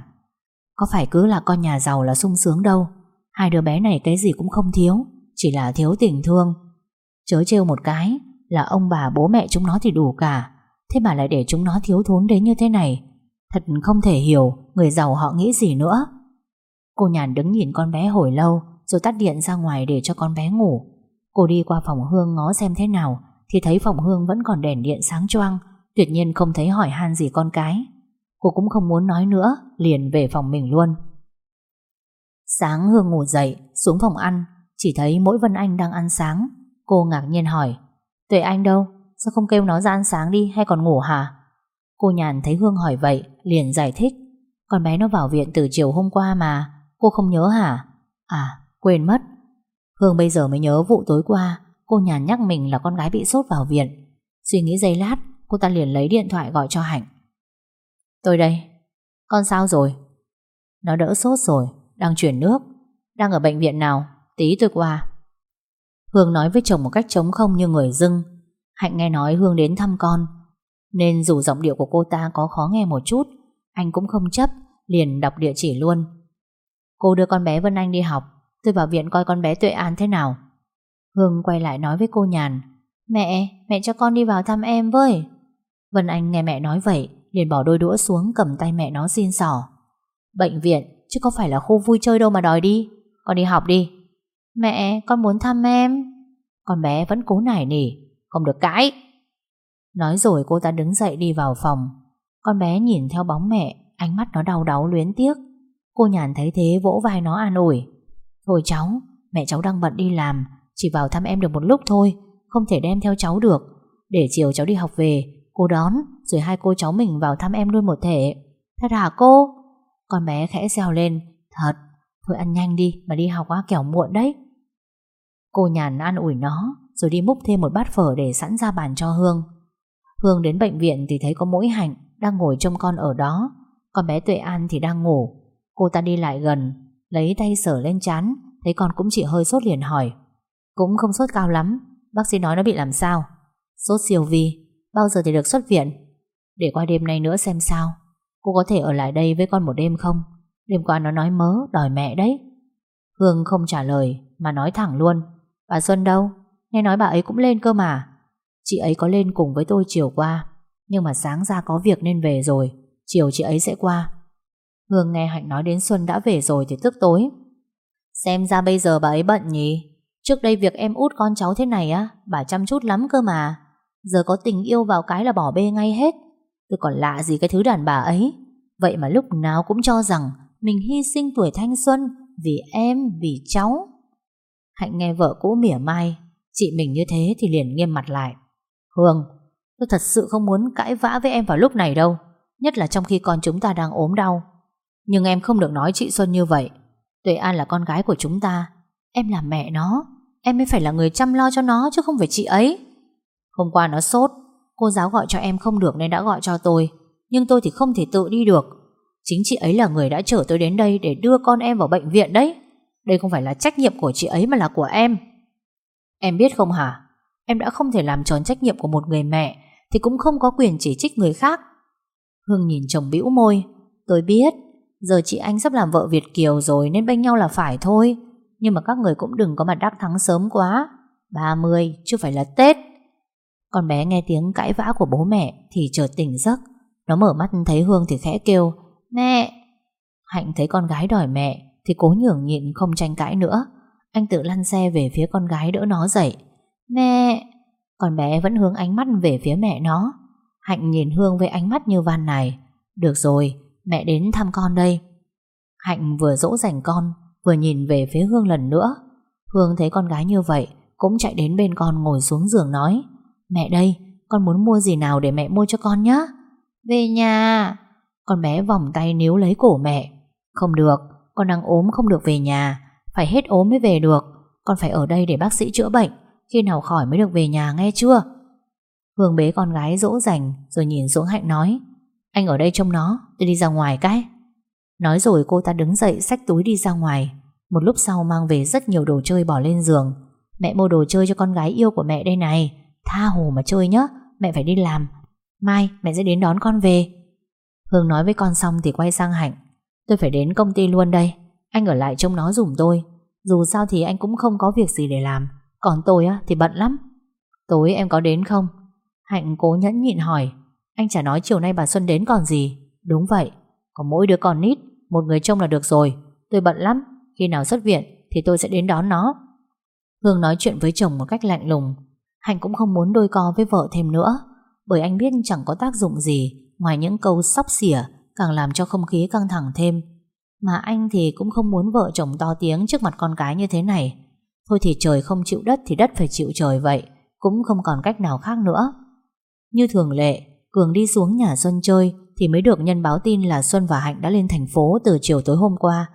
Có phải cứ là con nhà giàu là sung sướng đâu? Hai đứa bé này cái gì cũng không thiếu, Chỉ là thiếu tình thương. Chớ trêu một cái, Là ông bà bố mẹ chúng nó thì đủ cả. Thế mà lại để chúng nó thiếu thốn đến như thế này, Thật không thể hiểu Người giàu họ nghĩ gì nữa. Cô nhàn đứng nhìn con bé hồi lâu, Rồi tắt điện ra ngoài để cho con bé ngủ. Cô đi qua phòng Hương ngó xem thế nào, Thì thấy phòng Hương vẫn còn đèn điện sáng choang, Tuyệt nhiên không thấy hỏi han gì con cái. Cô cũng không muốn nói nữa, Liền về phòng mình luôn. Sáng Hương ngủ dậy, Xuống phòng ăn, Chỉ thấy mỗi Vân Anh đang ăn sáng. Cô ngạc nhiên hỏi, Tuệ Anh đâu? Sao không kêu nó ra ăn sáng đi hay còn ngủ hả? Cô nhàn thấy Hương hỏi vậy, Liền giải thích, Con bé nó vào viện từ chiều hôm qua mà, Cô không nhớ hả? À quên mất Hương bây giờ mới nhớ vụ tối qua, Cô nhàn nhắc mình là con gái bị sốt vào viện Suy nghĩ giây lát, Cô ta liền lấy điện thoại gọi cho Hạnh Tôi đây, Con sao rồi? Nó đỡ sốt rồi, Đang chuyển nước Đang ở bệnh viện nào? Tí tôi qua Hương nói với chồng một cách trống không như người dưng. Hạnh nghe nói Hương đến thăm con Nên dù giọng điệu của cô ta có khó nghe một chút Anh cũng không chấp Liền đọc địa chỉ luôn. Cô đưa con bé Vân Anh đi học Tôi vào viện coi con bé Tuệ An thế nào. Hương quay lại nói với cô Nhàn Mẹ, mẹ cho con đi vào thăm em với. Vân Anh nghe mẹ nói vậy liền bỏ đôi đũa xuống cầm tay mẹ nó xin sỏ. Bệnh viện chứ có phải là khu vui chơi đâu mà đòi đi Con đi học đi. Mẹ, con muốn thăm em. Con bé vẫn cố nải nỉ Không được cãi. Nói rồi cô ta đứng dậy đi vào phòng. Con bé nhìn theo bóng mẹ Ánh mắt nó đau đáu luyến tiếc. Cô nhàn thấy thế vỗ vai nó an ủi. Thôi cháu, mẹ cháu đang bận đi làm Chỉ vào thăm em được một lúc thôi Không thể đem theo cháu được. Để chiều cháu đi học về Cô đón rồi hai cô cháu mình vào thăm em luôn một thể. Thật hả cô? Con bé khẽ reo lên. Thật, thôi ăn nhanh đi Mà đi học quá kẻo muộn đấy. Cô nhàn an ủi nó, Rồi đi múc thêm một bát phở để sẵn ra bàn cho Hương. Hương đến bệnh viện thì thấy có mỗi Hạnh, Đang ngồi trông con ở đó. Còn bé Tuệ An thì đang ngủ. Cô ta đi lại gần, Lấy tay sờ lên chán Thấy con cũng chỉ hơi sốt liền hỏi. Cũng không sốt cao lắm, Bác sĩ nói nó bị làm sao? Sốt siêu vi, Bao giờ thì được xuất viện? Để qua đêm nay nữa xem sao. Cô có thể ở lại đây với con một đêm không? Đêm qua nó nói mớ, đòi mẹ đấy. Hương không trả lời, Mà nói thẳng luôn. Bà Xuân đâu? Nghe nói bà ấy cũng lên cơ mà. Chị ấy có lên cùng với tôi chiều qua Nhưng mà sáng ra có việc nên về rồi Chiều chị ấy sẽ qua. Hương nghe Hạnh nói đến Xuân đã về rồi thì tức tối. Xem ra bây giờ bà ấy bận nhỉ? Trước đây việc em út con cháu thế này á Bà chăm chút lắm cơ mà. Giờ có tình yêu vào cái là bỏ bê ngay hết. Tôi còn lạ gì cái thứ đàn bà ấy? Vậy mà lúc nào cũng cho rằng Mình hy sinh tuổi thanh xuân Vì em, vì cháu. Hạnh nghe vợ cũ mỉa mai. Chị mình như thế thì liền nghiêm mặt lại. Hương, Tôi thật sự không muốn cãi vã với em vào lúc này đâu, Nhất là trong khi con chúng ta đang ốm đau. Nhưng em không được nói chị Xuân như vậy. Tuệ An là con gái của chúng ta, Em là mẹ nó, Em mới phải là người chăm lo cho nó chứ không phải chị ấy. Hôm qua nó sốt, Cô giáo gọi cho em không được nên đã gọi cho tôi, Nhưng tôi thì không thể tự đi được. Chính chị ấy là người đã chở tôi đến đây Để đưa con em vào bệnh viện đấy. Đây không phải là trách nhiệm của chị ấy mà là của em. Em biết không hả? Em đã không thể làm tròn trách nhiệm của một người mẹ, Thì cũng không có quyền chỉ trích người khác. Hương nhìn chồng bĩu môi. Tôi biết, Giờ chị anh sắp làm vợ Việt Kiều rồi Nên bênh nhau là phải thôi. Nhưng mà các người cũng đừng có mặt đắc thắng sớm quá. 30 chứ phải là Tết. Con bé nghe tiếng cãi vã của bố mẹ Thì chợt tỉnh giấc. Nó mở mắt thấy Hương thì khẽ kêu, Mẹ! Hạnh thấy con gái đòi mẹ. Thì cố nhường nhịn không tranh cãi nữa. Anh tự lăn xe về phía con gái đỡ nó dậy. Mẹ! Con bé vẫn hướng ánh mắt về phía mẹ nó. Hạnh nhìn Hương với ánh mắt như van này Được rồi, Mẹ đến thăm con đây. Hạnh vừa dỗ dành con, Vừa nhìn về phía Hương lần nữa. Hương thấy con gái như vậy, Cũng chạy đến bên con ngồi xuống giường nói, Mẹ đây, Con muốn mua gì nào để mẹ mua cho con nhé Về nhà. Con bé vòng tay níu lấy cổ mẹ. Không được con đang ốm không được về nhà. Phải hết ốm mới về được. Con phải ở đây để bác sĩ chữa bệnh. Khi nào khỏi mới được về nhà nghe chưa? Hương bế con gái dỗ dành, Rồi nhìn xuống Hạnh nói, Anh ở đây trông nó, Tôi đi ra ngoài cái. Nói rồi cô ta đứng dậy, xách túi đi ra ngoài. Một lúc sau mang về rất nhiều đồ chơi bỏ lên giường. Mẹ mua đồ chơi cho con gái yêu của mẹ đây này. Tha hồ mà chơi nhé Mẹ phải đi làm. Mai mẹ sẽ đến đón con về. Hương nói với con xong thì quay sang Hạnh. Tôi phải đến công ty luôn đây. Anh ở lại trông nó dùm tôi. Dù sao thì anh cũng không có việc gì để làm. Còn tôi á, thì bận lắm. Tối em có đến không? Hạnh cố nhẫn nhịn hỏi. Anh chả nói chiều nay bà Xuân đến còn gì. Đúng vậy. Có mỗi đứa con nít, Một người trông là được rồi. Tôi bận lắm. Khi nào xuất viện Thì tôi sẽ đến đón nó. Hương nói chuyện với chồng một cách lạnh lùng. Hạnh cũng không muốn đôi co với vợ thêm nữa. Bởi anh biết chẳng có tác dụng gì Ngoài những câu sóc xỉa Càng làm cho không khí căng thẳng thêm Mà anh thì cũng không muốn vợ chồng to tiếng Trước mặt con cái như thế này Thôi thì trời không chịu đất Thì đất phải chịu trời vậy Cũng không còn cách nào khác nữa như thường lệ, Cường đi xuống nhà Xuân chơi thì mới được nhân báo tin là Xuân và Hạnh đã lên thành phố từ chiều tối hôm qua.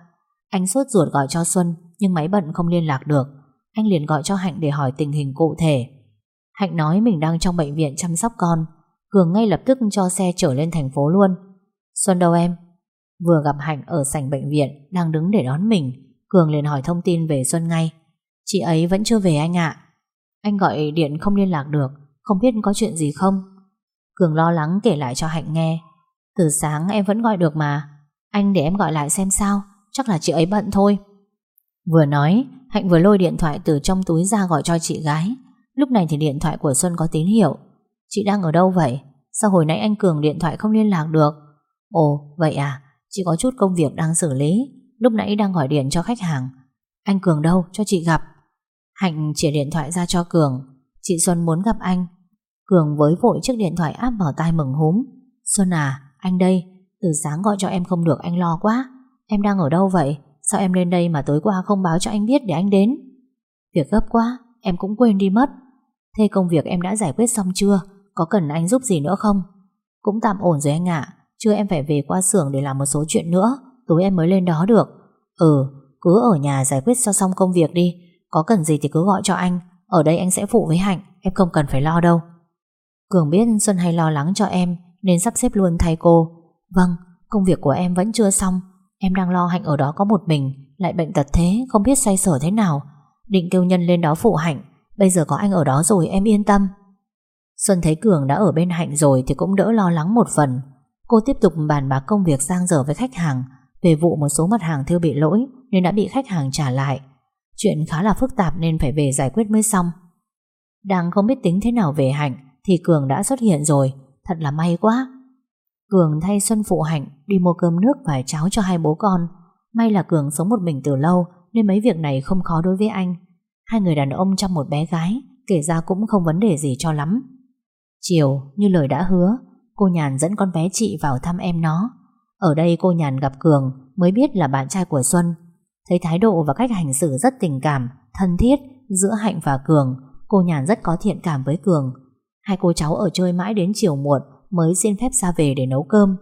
Anh sốt ruột gọi cho Xuân nhưng máy bận không liên lạc được. Anh liền gọi cho Hạnh để hỏi tình hình cụ thể. Hạnh nói mình đang trong bệnh viện chăm sóc con. Cường ngay lập tức cho xe trở lên thành phố luôn. Xuân đâu em? Vừa gặp Hạnh ở sảnh bệnh viện, đang đứng để đón mình. Cường liền hỏi thông tin về Xuân ngay. Chị ấy vẫn chưa về anh ạ. Anh gọi điện không liên lạc được, không biết có chuyện gì không Cường lo lắng kể lại cho Hạnh nghe Từ sáng em vẫn gọi được mà Anh để em gọi lại xem sao, Chắc là chị ấy bận thôi Vừa nói, Hạnh vừa lôi điện thoại từ trong túi ra gọi cho chị gái Lúc này thì điện thoại của Xuân có tín hiệu Chị đang ở đâu vậy Sao hồi nãy anh Cường điện thoại không liên lạc được Ồ vậy à? Chị có chút công việc đang xử lý. Lúc nãy đang gọi điện cho khách hàng. Anh Cường đâu? Cho chị gặp. Hạnh chỉ điện thoại ra cho Cường. Chị Xuân muốn gặp anh. Cường với vội chiếc điện thoại áp vào tai mừng húm. Xuân à, anh đây. Từ sáng gọi cho em không được anh lo quá. Em đang ở đâu vậy? Sao em lên đây mà tối qua không báo cho anh biết để anh đến? Việc gấp quá Em cũng quên đi mất. Thế công việc em đã giải quyết xong chưa? Có cần anh giúp gì nữa không? Cũng tạm ổn rồi anh ạ. Chưa em phải về qua xưởng để làm một số chuyện nữa. Tối em mới lên đó được. Ừ, cứ ở nhà giải quyết cho xong công việc đi. Có cần gì thì cứ gọi cho anh. Ở đây anh sẽ phụ với Hạnh Em không cần phải lo đâu. Cường biết Xuân hay lo lắng cho em Nên sắp xếp luôn thay cô. Vâng, công việc của em vẫn chưa xong. Em đang lo Hạnh ở đó có một mình Lại bệnh tật thế, không biết xoay sở thế nào. Định kêu nhân lên đó phụ Hạnh Bây giờ có anh ở đó rồi em yên tâm. Xuân thấy Cường đã ở bên Hạnh rồi Thì cũng đỡ lo lắng một phần. Cô tiếp tục bàn bạc công việc sang dở với khách hàng Về vụ một số mặt hàng thiêu bị lỗi Nên đã bị khách hàng trả lại Chuyện khá là phức tạp nên phải về giải quyết mới xong Đang không biết tính thế nào về Hạnh thì Cường đã xuất hiện rồi, thật là may quá. Cường thay Xuân phụ hạnh đi mua cơm nước và cháo cho hai bố con. May là Cường sống một mình từ lâu nên mấy việc này không khó đối với anh. Hai người đàn ông trong một bé gái kể ra cũng không vấn đề gì cho lắm. Chiều, như lời đã hứa, cô Nhàn dẫn con bé chị vào thăm em nó. Ở đây cô Nhàn gặp Cường mới biết là bạn trai của Xuân. Thấy thái độ và cách hành xử rất tình cảm, thân thiết giữa Hạnh và Cường, cô Nhàn rất có thiện cảm với Cường. Hai cô cháu ở chơi mãi đến chiều muộn mới xin phép ra về để nấu cơm.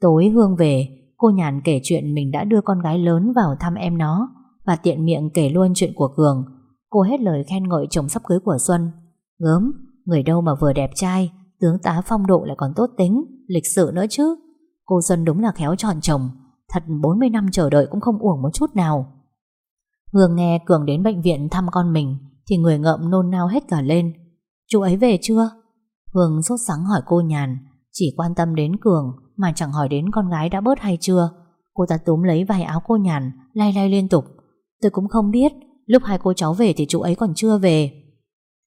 Tối Hương về, cô Nhàn kể chuyện mình đã đưa con gái lớn vào thăm em nó và tiện miệng kể luôn chuyện của Cường. Cô hết lời khen ngợi chồng sắp cưới của Xuân. Gớm, người đâu mà vừa đẹp trai, tướng tá phong độ lại còn tốt tính, lịch sự nữa chứ. Cô Xuân đúng là khéo chọn chồng, thật 40 năm chờ đợi cũng không uổng một chút nào. Hương nghe Cường đến bệnh viện thăm con mình thì người ngợm nôn nao hết cả lên. Chú ấy về chưa? Hương sốt sắng hỏi cô Nhàn, chỉ quan tâm đến Cường mà chẳng hỏi đến con gái đã bớt hay chưa. Cô ta túm lấy vài áo cô Nhàn, lay lay liên tục. Tôi cũng không biết, lúc hai cô cháu về thì chú ấy còn chưa về.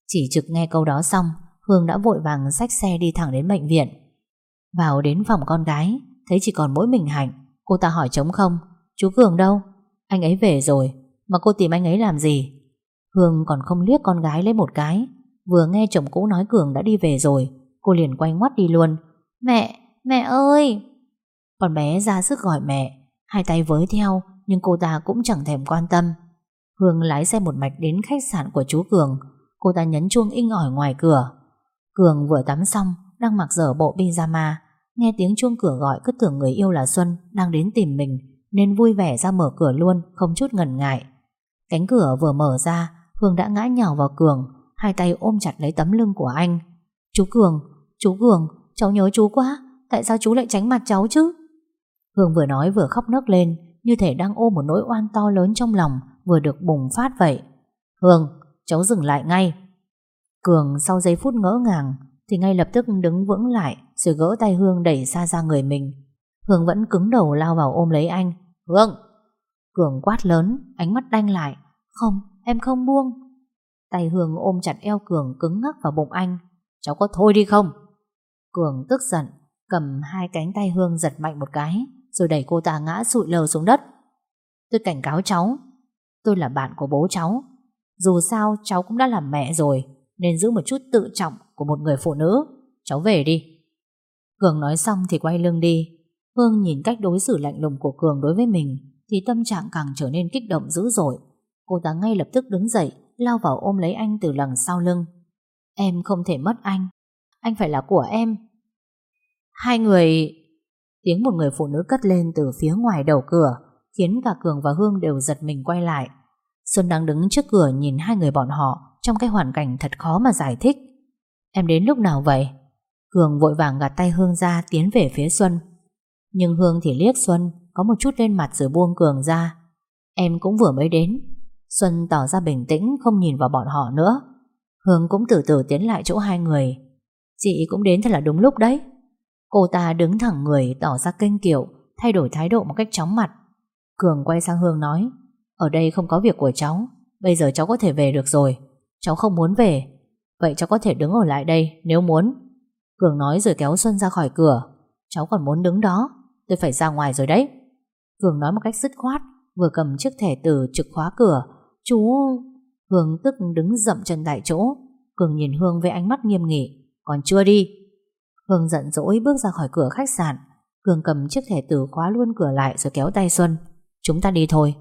Chỉ trực nghe câu đó xong, Hương đã vội vàng xách xe đi thẳng đến bệnh viện. Vào đến phòng con gái, thấy chỉ còn mỗi mình Hạnh. Cô ta hỏi trống không, chú Cường đâu? Anh ấy về rồi, mà cô tìm anh ấy làm gì? Hương còn không liếc con gái lấy một cái, vừa nghe chồng cũ nói Cường đã đi về rồi, cô liền quay ngoắt đi luôn. Mẹ, mẹ ơi! Con bé ra sức gọi mẹ, hai tay với theo, nhưng cô ta cũng chẳng thèm quan tâm. Hương lái xe một mạch đến khách sạn của chú Cường, cô ta nhấn chuông inh ỏi ngoài cửa. Cường vừa tắm xong, đang mặc dở bộ pyjama, nghe tiếng chuông cửa gọi cứ tưởng người yêu là Xuân đang đến tìm mình, nên vui vẻ ra mở cửa luôn, không chút ngần ngại. Cánh cửa vừa mở ra, Hương đã ngã nhào vào Cường, hai tay ôm chặt lấy tấm lưng của anh. Chú Cường, chú Cường, cháu nhớ chú quá, tại sao chú lại tránh mặt cháu chứ? Hương vừa nói vừa khóc nấc lên, như thể đang ôm một nỗi oan to lớn trong lòng vừa được bùng phát vậy. Hương, cháu dừng lại ngay. Cường sau giây phút ngỡ ngàng thì ngay lập tức đứng vững lại rồi gỡ tay Hương đẩy xa ra người mình. Hương vẫn cứng đầu lao vào ôm lấy anh. Hương! Cường quát lớn, ánh mắt đanh lại. Không, em không buông. Tay Hương ôm chặt eo Cường cứng ngắc vào bụng anh. Cháu có thôi đi không? Cường tức giận, cầm hai cánh tay Hương giật mạnh một cái, rồi đẩy cô ta ngã sụi lờ xuống đất. Tôi cảnh cáo cháu, tôi là bạn của bố cháu. Dù sao cháu cũng đã làm mẹ rồi, nên giữ một chút tự trọng của một người phụ nữ. Cháu về đi. Cường nói xong thì quay lưng đi. Hương nhìn cách đối xử lạnh lùng của Cường đối với mình, thì tâm trạng càng trở nên kích động dữ dội. Cô ta ngay lập tức đứng dậy, lao vào ôm lấy anh từ lần sau lưng. Em không thể mất anh. Anh phải là của em. Hai người... Tiếng một người phụ nữ cất lên từ phía ngoài đầu cửa, khiến cả Cường và Hương đều giật mình quay lại. Xuân đang đứng trước cửa nhìn hai người bọn họ trong cái hoàn cảnh thật khó mà giải thích. Em đến lúc nào vậy? Cường vội vàng gạt tay Hương ra tiến về phía Xuân. Nhưng Hương thì liếc Xuân, có một chút lên mặt rồi buông Cường ra. Em cũng vừa mới đến. Xuân tỏ ra bình tĩnh không nhìn vào bọn họ nữa. Hương cũng từ từ tiến lại chỗ hai người. Chị cũng đến thật là đúng lúc đấy. Cô ta đứng thẳng người tỏ ra kênh kiệu, thay đổi thái độ một cách chóng mặt. Cường quay sang Hương nói Ở đây không có việc của cháu Bây giờ cháu có thể về được rồi Cháu không muốn về. Vậy cháu có thể đứng ở lại đây nếu muốn. Cường nói rồi kéo Xuân ra khỏi cửa. Cháu còn muốn đứng đó. Tôi phải ra ngoài rồi đấy. Cường nói một cách dứt khoát, Vừa cầm chiếc thẻ từ trực khóa cửa. Chú... Hương tức đứng dậm chân tại chỗ. Cường nhìn Hương với ánh mắt nghiêm nghị. Còn chưa đi. Hương giận dỗi bước ra khỏi cửa khách sạn. Cường cầm chiếc thẻ từ khóa luôn cửa lại Rồi kéo tay Xuân. Chúng ta đi thôi.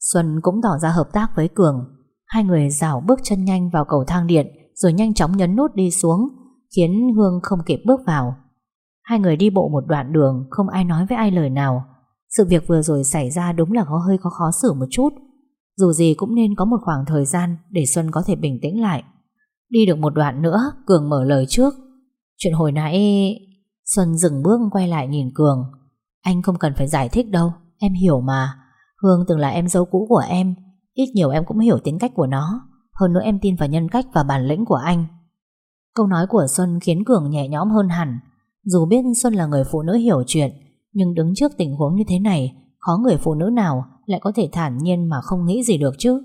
Xuân cũng tỏ ra hợp tác với Cường. Hai người dảo bước chân nhanh vào cầu thang điện, Rồi nhanh chóng nhấn nút đi xuống, Khiến Hương không kịp bước vào. Hai người đi bộ một đoạn đường, Không ai nói với ai lời nào. Sự việc vừa rồi xảy ra đúng là có hơi có khó xử một chút. Dù gì cũng nên có một khoảng thời gian Để Xuân có thể bình tĩnh lại. Đi được một đoạn nữa, Cường mở lời trước. Chuyện hồi nãy Xuân dừng bước quay lại nhìn Cường. Anh không cần phải giải thích đâu, Em hiểu mà. Hương từng là em dâu cũ của em Ít nhiều em cũng hiểu tính cách của nó. Hơn nữa em tin vào nhân cách và bản lĩnh của anh. Câu nói của Xuân khiến Cường nhẹ nhõm hơn hẳn. Dù biết Xuân là người phụ nữ hiểu chuyện, Nhưng đứng trước tình huống như thế này, Khó người phụ nữ nào Lại có thể thản nhiên mà không nghĩ gì được chứ?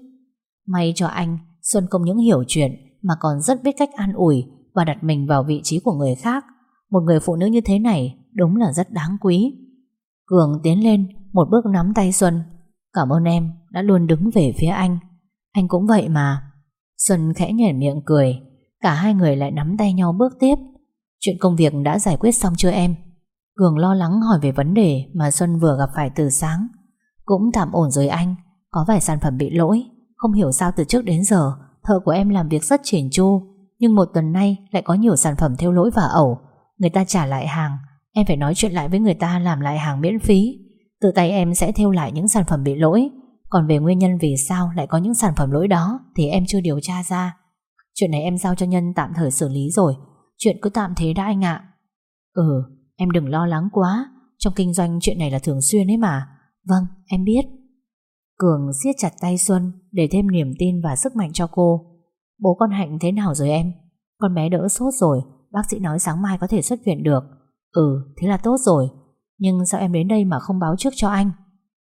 May cho anh, Xuân không những hiểu chuyện, Mà còn rất biết cách an ủi Và đặt mình vào vị trí của người khác. Một người phụ nữ như thế này Đúng là rất đáng quý. Cường tiến lên, một bước nắm tay Xuân. Cảm ơn em, đã luôn đứng về phía anh. Anh cũng vậy mà. Xuân khẽ nhảy miệng cười. Cả hai người lại nắm tay nhau bước tiếp. Chuyện công việc đã giải quyết xong chưa em? Cường lo lắng hỏi về vấn đề Mà Xuân vừa gặp phải từ sáng. Cũng tạm ổn rồi anh, Có vài sản phẩm bị lỗi. Không hiểu sao từ trước đến giờ, Thợ của em làm việc rất chỉnh chu. Nhưng một tuần nay lại có nhiều sản phẩm theo lỗi và ẩu. Người ta trả lại hàng, Em phải nói chuyện lại với người ta làm lại hàng miễn phí. Tự tay em sẽ theo lại những sản phẩm bị lỗi. Còn về nguyên nhân vì sao lại có những sản phẩm lỗi đó Thì em chưa điều tra ra. Chuyện này em giao cho Nhân tạm thời xử lý rồi. Chuyện cứ tạm thế đã anh ạ. Ừ em đừng lo lắng quá. Trong kinh doanh chuyện này là thường xuyên ấy mà. Vâng em biết. Cường siết chặt tay Xuân Để thêm niềm tin và sức mạnh cho cô. Bố con Hạnh thế nào rồi em? Con bé đỡ sốt rồi. Bác sĩ nói sáng mai có thể xuất viện được. Ừ thế là tốt rồi. Nhưng sao em đến đây mà không báo trước cho anh?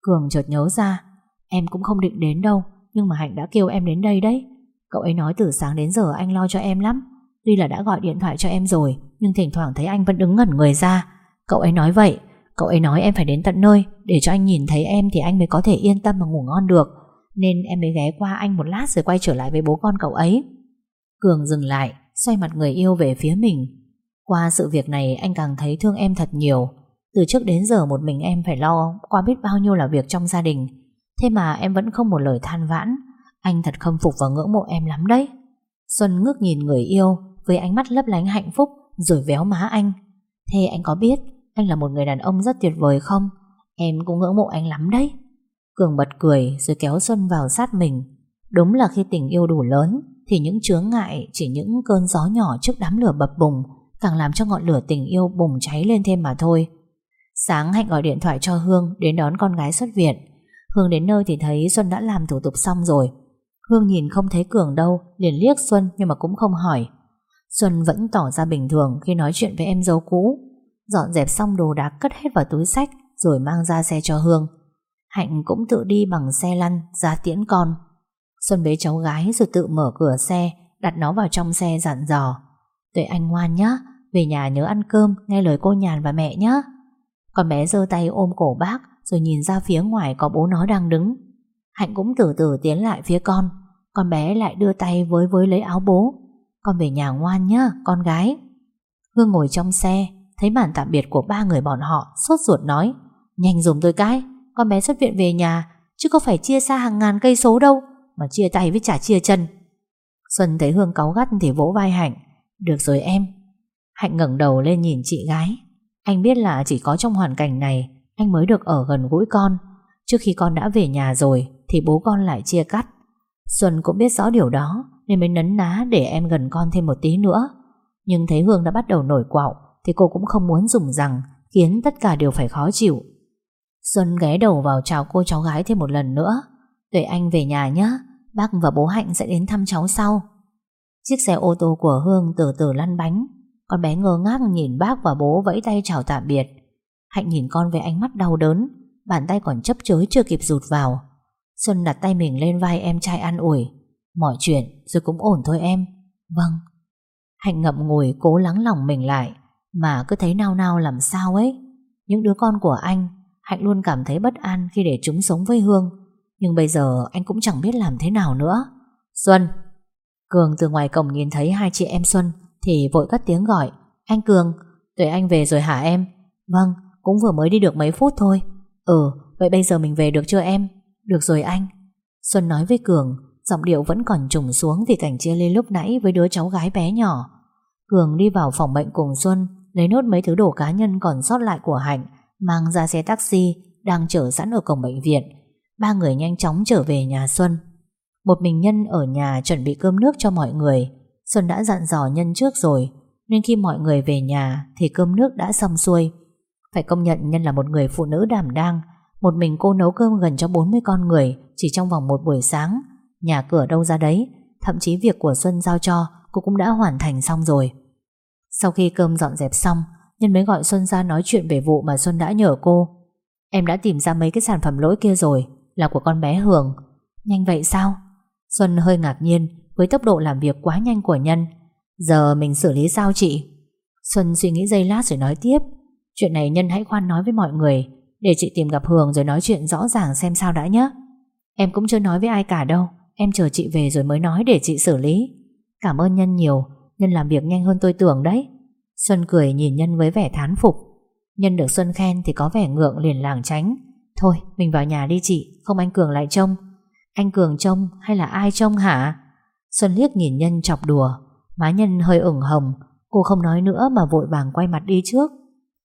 Cường chợt nhớ ra, Em cũng không định đến đâu, Nhưng mà Hạnh đã kêu em đến đây đấy. Cậu ấy nói từ sáng đến giờ anh lo cho em lắm. Tuy là đã gọi điện thoại cho em rồi, Nhưng thỉnh thoảng thấy anh vẫn đứng ngẩn người ra. Cậu ấy nói vậy, Cậu ấy nói em phải đến tận nơi, Để cho anh nhìn thấy em thì anh mới có thể yên tâm mà ngủ ngon được. Nên em mới ghé qua anh một lát Rồi quay trở lại với bố con cậu ấy. Cường dừng lại, Xoay mặt người yêu về phía mình. Qua sự việc này, anh càng thấy thương em thật nhiều. Từ trước đến giờ một mình em phải lo Qua biết bao nhiêu là việc trong gia đình. Thế mà em vẫn không một lời than vãn. Anh thật khâm phục và ngưỡng mộ em lắm đấy. Xuân ngước nhìn người yêu Với ánh mắt lấp lánh hạnh phúc Rồi véo má anh. Thế anh có biết anh là một người đàn ông rất tuyệt vời không? Em cũng ngưỡng mộ anh lắm đấy. Cường bật cười rồi kéo Xuân vào sát mình. Đúng là khi tình yêu đủ lớn Thì những chướng ngại, Chỉ những cơn gió nhỏ trước đám lửa bập bùng Càng làm cho ngọn lửa tình yêu bùng cháy lên thêm mà thôi. Sáng Hạnh gọi điện thoại cho Hương Đến đón con gái xuất viện. Hương đến nơi thì thấy Xuân đã làm thủ tục xong rồi. Hương nhìn không thấy Cường đâu, liền liếc Xuân nhưng mà cũng không hỏi. Xuân vẫn tỏ ra bình thường Khi nói chuyện với em dâu cũ. Dọn dẹp xong đồ đạc cất hết vào túi sách Rồi mang ra xe cho Hương. Hạnh cũng tự đi bằng xe lăn Ra tiễn con. Xuân bế cháu gái rồi tự mở cửa xe, Đặt nó vào trong xe dặn dò. Tuệ anh ngoan nhá, Về nhà nhớ ăn cơm, Nghe lời cô Nhàn và mẹ nhá. Con bé giơ tay ôm cổ bác, Rồi nhìn ra phía ngoài có bố nó đang đứng. Hạnh cũng từ từ tiến lại phía con. Con bé lại đưa tay với với lấy áo bố. Con về nhà ngoan nhá, con gái. Hương ngồi trong xe, Thấy bản tạm biệt của ba người bọn họ, Sốt ruột nói, Nhanh dùm tôi cái, Con bé xuất viện về nhà, Chứ có phải chia xa hàng ngàn cây số đâu, Mà chia tay với chả chia chân. Xuân thấy Hương cáu gắt thì vỗ vai Hạnh, Được rồi em. Hạnh ngẩng đầu lên nhìn chị gái. Anh biết là chỉ có trong hoàn cảnh này Anh mới được ở gần gũi con Trước khi con đã về nhà rồi Thì bố con lại chia cắt Xuân cũng biết rõ điều đó Nên mới nấn ná để em gần con thêm một tí nữa Nhưng thấy Hương đã bắt đầu nổi quạo thì cô cũng không muốn dùng rằng khiến tất cả đều phải khó chịu. Xuân ghé đầu vào chào cô cháu gái thêm một lần nữa. Tuệ anh về nhà nhé, bác và bố Hạnh sẽ đến thăm cháu sau. Chiếc xe ô tô của Hương từ từ lăn bánh, con bé ngơ ngác nhìn bác và bố vẫy tay chào tạm biệt. Hạnh nhìn con với ánh mắt đau đớn, bàn tay còn chấp chới chưa kịp rụt vào. Xuân đặt tay mình lên vai em trai an ủi. Mọi chuyện rồi cũng ổn thôi em. Vâng. Hạnh ngậm ngùi cố lắng lòng mình lại. Mà cứ thấy nao nao làm sao ấy Những đứa con của anh Hạnh luôn cảm thấy bất an khi để chúng sống với Hương Nhưng bây giờ anh cũng chẳng biết làm thế nào nữa Xuân Cường từ ngoài cổng nhìn thấy hai chị em Xuân thì vội cất tiếng gọi Anh Cường, tuệ anh về rồi hả em Vâng, cũng vừa mới đi được mấy phút thôi Ừ, vậy bây giờ mình về được chưa em Được rồi anh Xuân nói với Cường Giọng điệu vẫn còn trùng xuống vì cảnh chia ly lúc nãy với đứa cháu gái bé nhỏ Cường đi vào phòng bệnh cùng Xuân lấy nốt mấy thứ đồ cá nhân còn sót lại của Hạnh, mang ra xe taxi đang chở sẵn ở cổng bệnh viện. Ba người nhanh chóng trở về nhà Xuân. Một mình Nhân ở nhà chuẩn bị cơm nước cho mọi người. Xuân đã dặn dò Nhân trước rồi, nên khi mọi người về nhà thì cơm nước đã xong xuôi. Phải công nhận Nhân là một người phụ nữ đảm đang, một mình cô nấu cơm gần cho 40 con người chỉ trong vòng một buổi sáng. Nhà cửa đâu ra đấy, thậm chí việc của Xuân giao cho cô cũng đã hoàn thành xong rồi. Sau khi cơm dọn dẹp xong Nhân mới gọi Xuân ra nói chuyện về vụ mà Xuân đã nhờ cô Em đã tìm ra mấy cái sản phẩm lỗi kia rồi Là của con bé Hường Nhanh vậy sao Xuân hơi ngạc nhiên với tốc độ làm việc quá nhanh của Nhân. Giờ mình xử lý sao chị? Xuân suy nghĩ giây lát rồi nói tiếp. Chuyện này Nhân hãy khoan nói với mọi người, Để chị tìm gặp Hường rồi nói chuyện rõ ràng xem sao đã nhé. Em cũng chưa nói với ai cả đâu, Em chờ chị về rồi mới nói để chị xử lý. Cảm ơn Nhân nhiều, Nhân làm việc nhanh hơn tôi tưởng đấy. Xuân cười nhìn Nhân với vẻ thán phục. Nhân được Xuân khen thì có vẻ ngượng liền làng tránh. Thôi, mình vào nhà đi chị, Không anh Cường lại trông. Anh Cường trông hay là ai trông hả? Xuân liếc nhìn Nhân chọc đùa. Má Nhân hơi ửng hồng. Cô không nói nữa mà vội vàng quay mặt đi trước.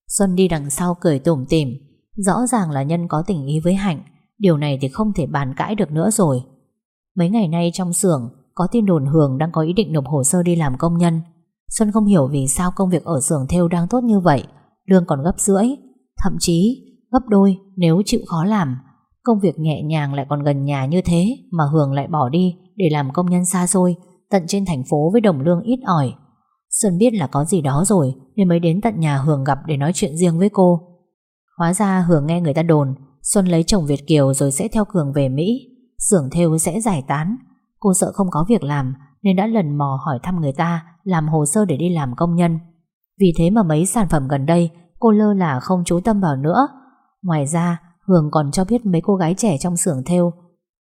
Xuân đi đằng sau cười tủm tỉm. Rõ ràng là nhân có tình ý với Hạnh. Điều này thì không thể bàn cãi được nữa rồi. Mấy ngày nay trong xưởng, Có tin đồn Hường đang có ý định nộp hồ sơ đi làm công nhân. Xuân không hiểu vì sao công việc ở xưởng theo đang tốt như vậy. Lương còn gấp rưỡi. Thậm chí, gấp đôi nếu chịu khó làm. Công việc nhẹ nhàng lại còn gần nhà như thế Mà Hường lại bỏ đi Để làm công nhân xa xôi, Tận trên thành phố với đồng lương ít ỏi. Xuân biết là có gì đó rồi Nên mới đến tận nhà Hường gặp để nói chuyện riêng với cô. Hóa ra Hường nghe người ta đồn Xuân lấy chồng Việt Kiều rồi sẽ theo Cường về Mỹ, xưởng thêu sẽ giải tán. Cô sợ không có việc làm Nên đã lần mò hỏi thăm người ta Làm hồ sơ để đi làm công nhân. Vì thế mà mấy sản phẩm gần đây Cô lơ là không chú tâm vào nữa. Ngoài ra Hường còn cho biết mấy cô gái trẻ trong xưởng thêu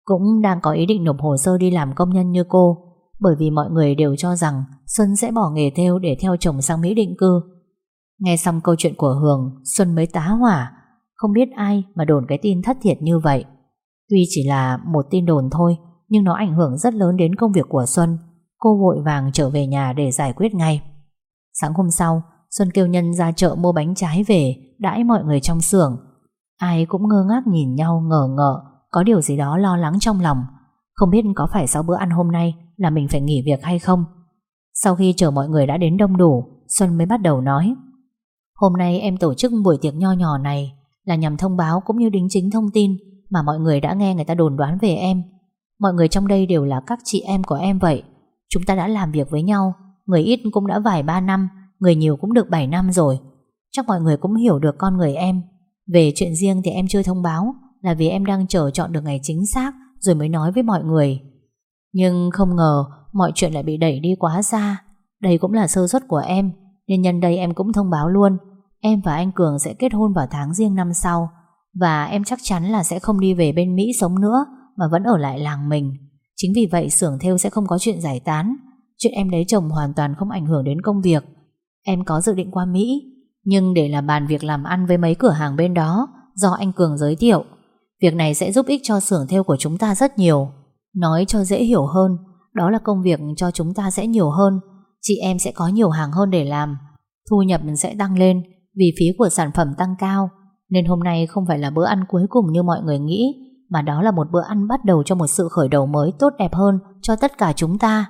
Cũng đang có ý định nộp hồ sơ đi làm công nhân như cô, Bởi vì mọi người đều cho rằng Xuân sẽ bỏ nghề thêu để theo chồng sang Mỹ định cư. Nghe xong câu chuyện của Hường, Xuân mới tá hỏa, Không biết ai mà đồn cái tin thất thiệt như vậy. Tuy chỉ là một tin đồn thôi, Nhưng nó ảnh hưởng rất lớn đến công việc của Xuân. Cô vội vàng trở về nhà để giải quyết ngay. Sáng hôm sau, Xuân kêu nhân ra chợ mua bánh trái về, Đãi mọi người trong xưởng. Ai cũng ngơ ngác nhìn nhau ngờ ngợ, Có điều gì đó lo lắng trong lòng. Không biết có phải sau bữa ăn hôm nay Là mình phải nghỉ việc hay không. Sau khi chờ mọi người đã đến đông đủ, Xuân mới bắt đầu nói, Hôm nay em tổ chức buổi tiệc nho nhỏ này Là nhằm thông báo cũng như đính chính thông tin Mà mọi người đã nghe người ta đồn đoán về em. Mọi người trong đây đều là các chị em của em vậy. Chúng ta đã làm việc với nhau, Người ít cũng đã vài ba năm, Người nhiều cũng được bảy năm rồi. Chắc mọi người cũng hiểu được con người em. Về chuyện riêng thì em chưa thông báo, Là vì em đang chờ chọn được ngày chính xác Rồi mới nói với mọi người. Nhưng không ngờ Mọi chuyện lại bị đẩy đi quá xa. Đây cũng là sơ suất của em, Nên nhân đây em cũng thông báo luôn. Em và anh Cường sẽ kết hôn vào tháng riêng năm sau, Và em chắc chắn là sẽ không đi về bên Mỹ sống nữa, Mà vẫn ở lại làng mình. Chính vì vậy xưởng theo sẽ không có chuyện giải tán. Chuyện em lấy chồng hoàn toàn không ảnh hưởng đến công việc. Em có dự định qua Mỹ nhưng để làm bàn việc làm ăn với mấy cửa hàng bên đó, Do anh Cường giới thiệu, Việc này sẽ giúp ích cho xưởng theo của chúng ta rất nhiều. Nói cho dễ hiểu hơn, Đó là công việc cho chúng ta sẽ nhiều hơn, Chị em sẽ có nhiều hàng hơn để làm, Thu nhập sẽ tăng lên Vì phí của sản phẩm tăng cao. Nên hôm nay không phải là bữa ăn cuối cùng như mọi người nghĩ, Mà đó là một bữa ăn bắt đầu cho một sự khởi đầu mới tốt đẹp hơn Cho tất cả chúng ta.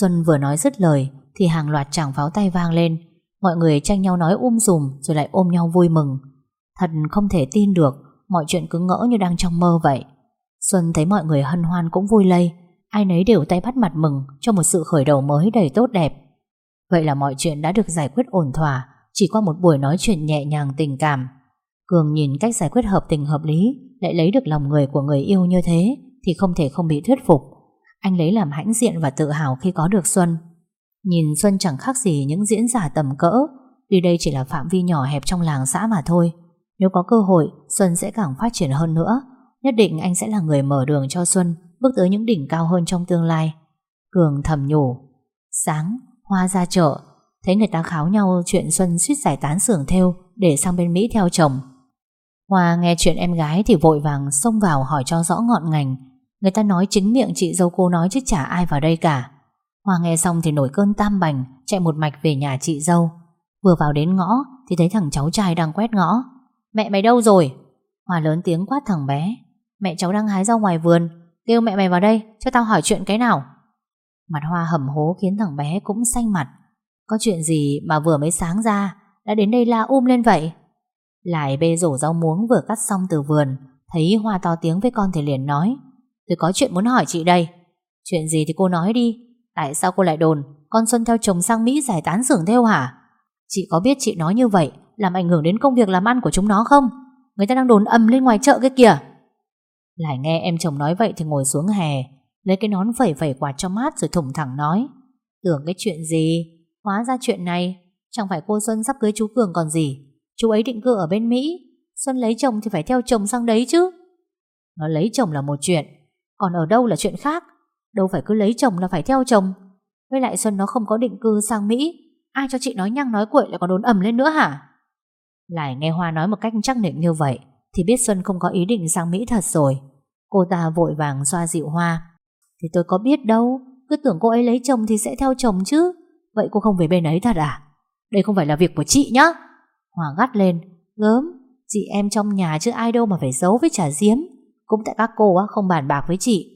Xuân vừa nói dứt lời thì hàng loạt chàng pháo tay vang lên. Mọi người tranh nhau nói um sùm rồi lại ôm nhau vui mừng. Thật không thể tin được, mọi chuyện cứ ngỡ như đang trong mơ vậy. Xuân thấy mọi người hân hoan cũng vui lây, ai nấy đều tay bắt mặt mừng cho một sự khởi đầu mới đầy tốt đẹp. Vậy là mọi chuyện đã được giải quyết ổn thỏa chỉ qua một buổi nói chuyện nhẹ nhàng tình cảm. Cường nhìn cách giải quyết hợp tình hợp lý lại lấy được lòng người của người yêu như thế thì không thể không bị thuyết phục. Anh lấy làm hãnh diện và tự hào khi có được Xuân. Nhìn Xuân chẳng khác gì những diễn giả tầm cỡ. Tuy đây chỉ là phạm vi nhỏ hẹp trong làng xã mà thôi. Nếu có cơ hội Xuân sẽ càng phát triển hơn nữa. Nhất định anh sẽ là người mở đường cho Xuân Bước tới những đỉnh cao hơn trong tương lai. Cường thầm nhủ. Sáng, Hoa ra chợ. Thấy người ta kháo nhau chuyện Xuân suýt giải tán xưởng theo Để sang bên Mỹ theo chồng. Hoa nghe chuyện em gái Thì vội vàng xông vào hỏi cho rõ ngọn ngành. Người ta nói chính miệng chị dâu cô nói Chứ chả ai vào đây cả. Hoa nghe xong thì nổi cơn tam bành, Chạy một mạch về nhà chị dâu. Vừa vào đến ngõ thì thấy thằng cháu trai đang quét ngõ. Mẹ mày đâu rồi? Hoa lớn tiếng quát thằng bé. Mẹ cháu đang hái rau ngoài vườn, Kêu mẹ mày vào đây cho tao hỏi chuyện cái nào. Mặt Hoa hầm hố khiến thằng bé cũng xanh mặt. Có chuyện gì mà vừa mới sáng ra, Đã đến đây la um lên vậy? Lại bê rổ rau muống vừa cắt xong từ vườn, Thấy Hoa to tiếng với con thì liền nói, Tôi có chuyện muốn hỏi chị đây. Chuyện gì thì cô nói đi Tại sao cô lại đồn, Con Xuân theo chồng sang Mỹ giải tán xưởng theo hả? Chị có biết chị nói như vậy Làm ảnh hưởng đến công việc làm ăn của chúng nó không? Người ta đang đồn âm lên ngoài chợ cái kìa. Lại nghe em chồng nói vậy Thì ngồi xuống hè, Lấy cái nón phẩy phẩy quạt cho mát rồi thủng thẳng nói. Tưởng cái chuyện gì? Hóa ra chuyện này, Chẳng phải cô Xuân sắp cưới chú Cường còn gì? Chú ấy định cư ở bên Mỹ, Xuân lấy chồng thì phải theo chồng sang đấy chứ. Nó lấy chồng là một chuyện, Còn ở đâu là chuyện khác? Đâu phải cứ lấy chồng là phải theo chồng. Với lại Xuân nó không có định cư sang Mỹ. Ai cho chị nói nhăng nói cuội lại còn đốn ẩm lên nữa hả? Lại nghe Hoa nói một cách chắc định như vậy, Thì biết Xuân không có ý định sang Mỹ thật rồi. Cô ta vội vàng xoa dịu Hoa. Thì tôi có biết đâu, Cứ tưởng cô ấy lấy chồng thì sẽ theo chồng chứ. Vậy cô không về bên ấy thật à? Đây không phải là việc của chị nhá. Hoa gắt lên. Gớm, Chị em trong nhà chứ ai đâu mà phải giấu với trả diếm Cũng tại các cô á, không bàn bạc với chị.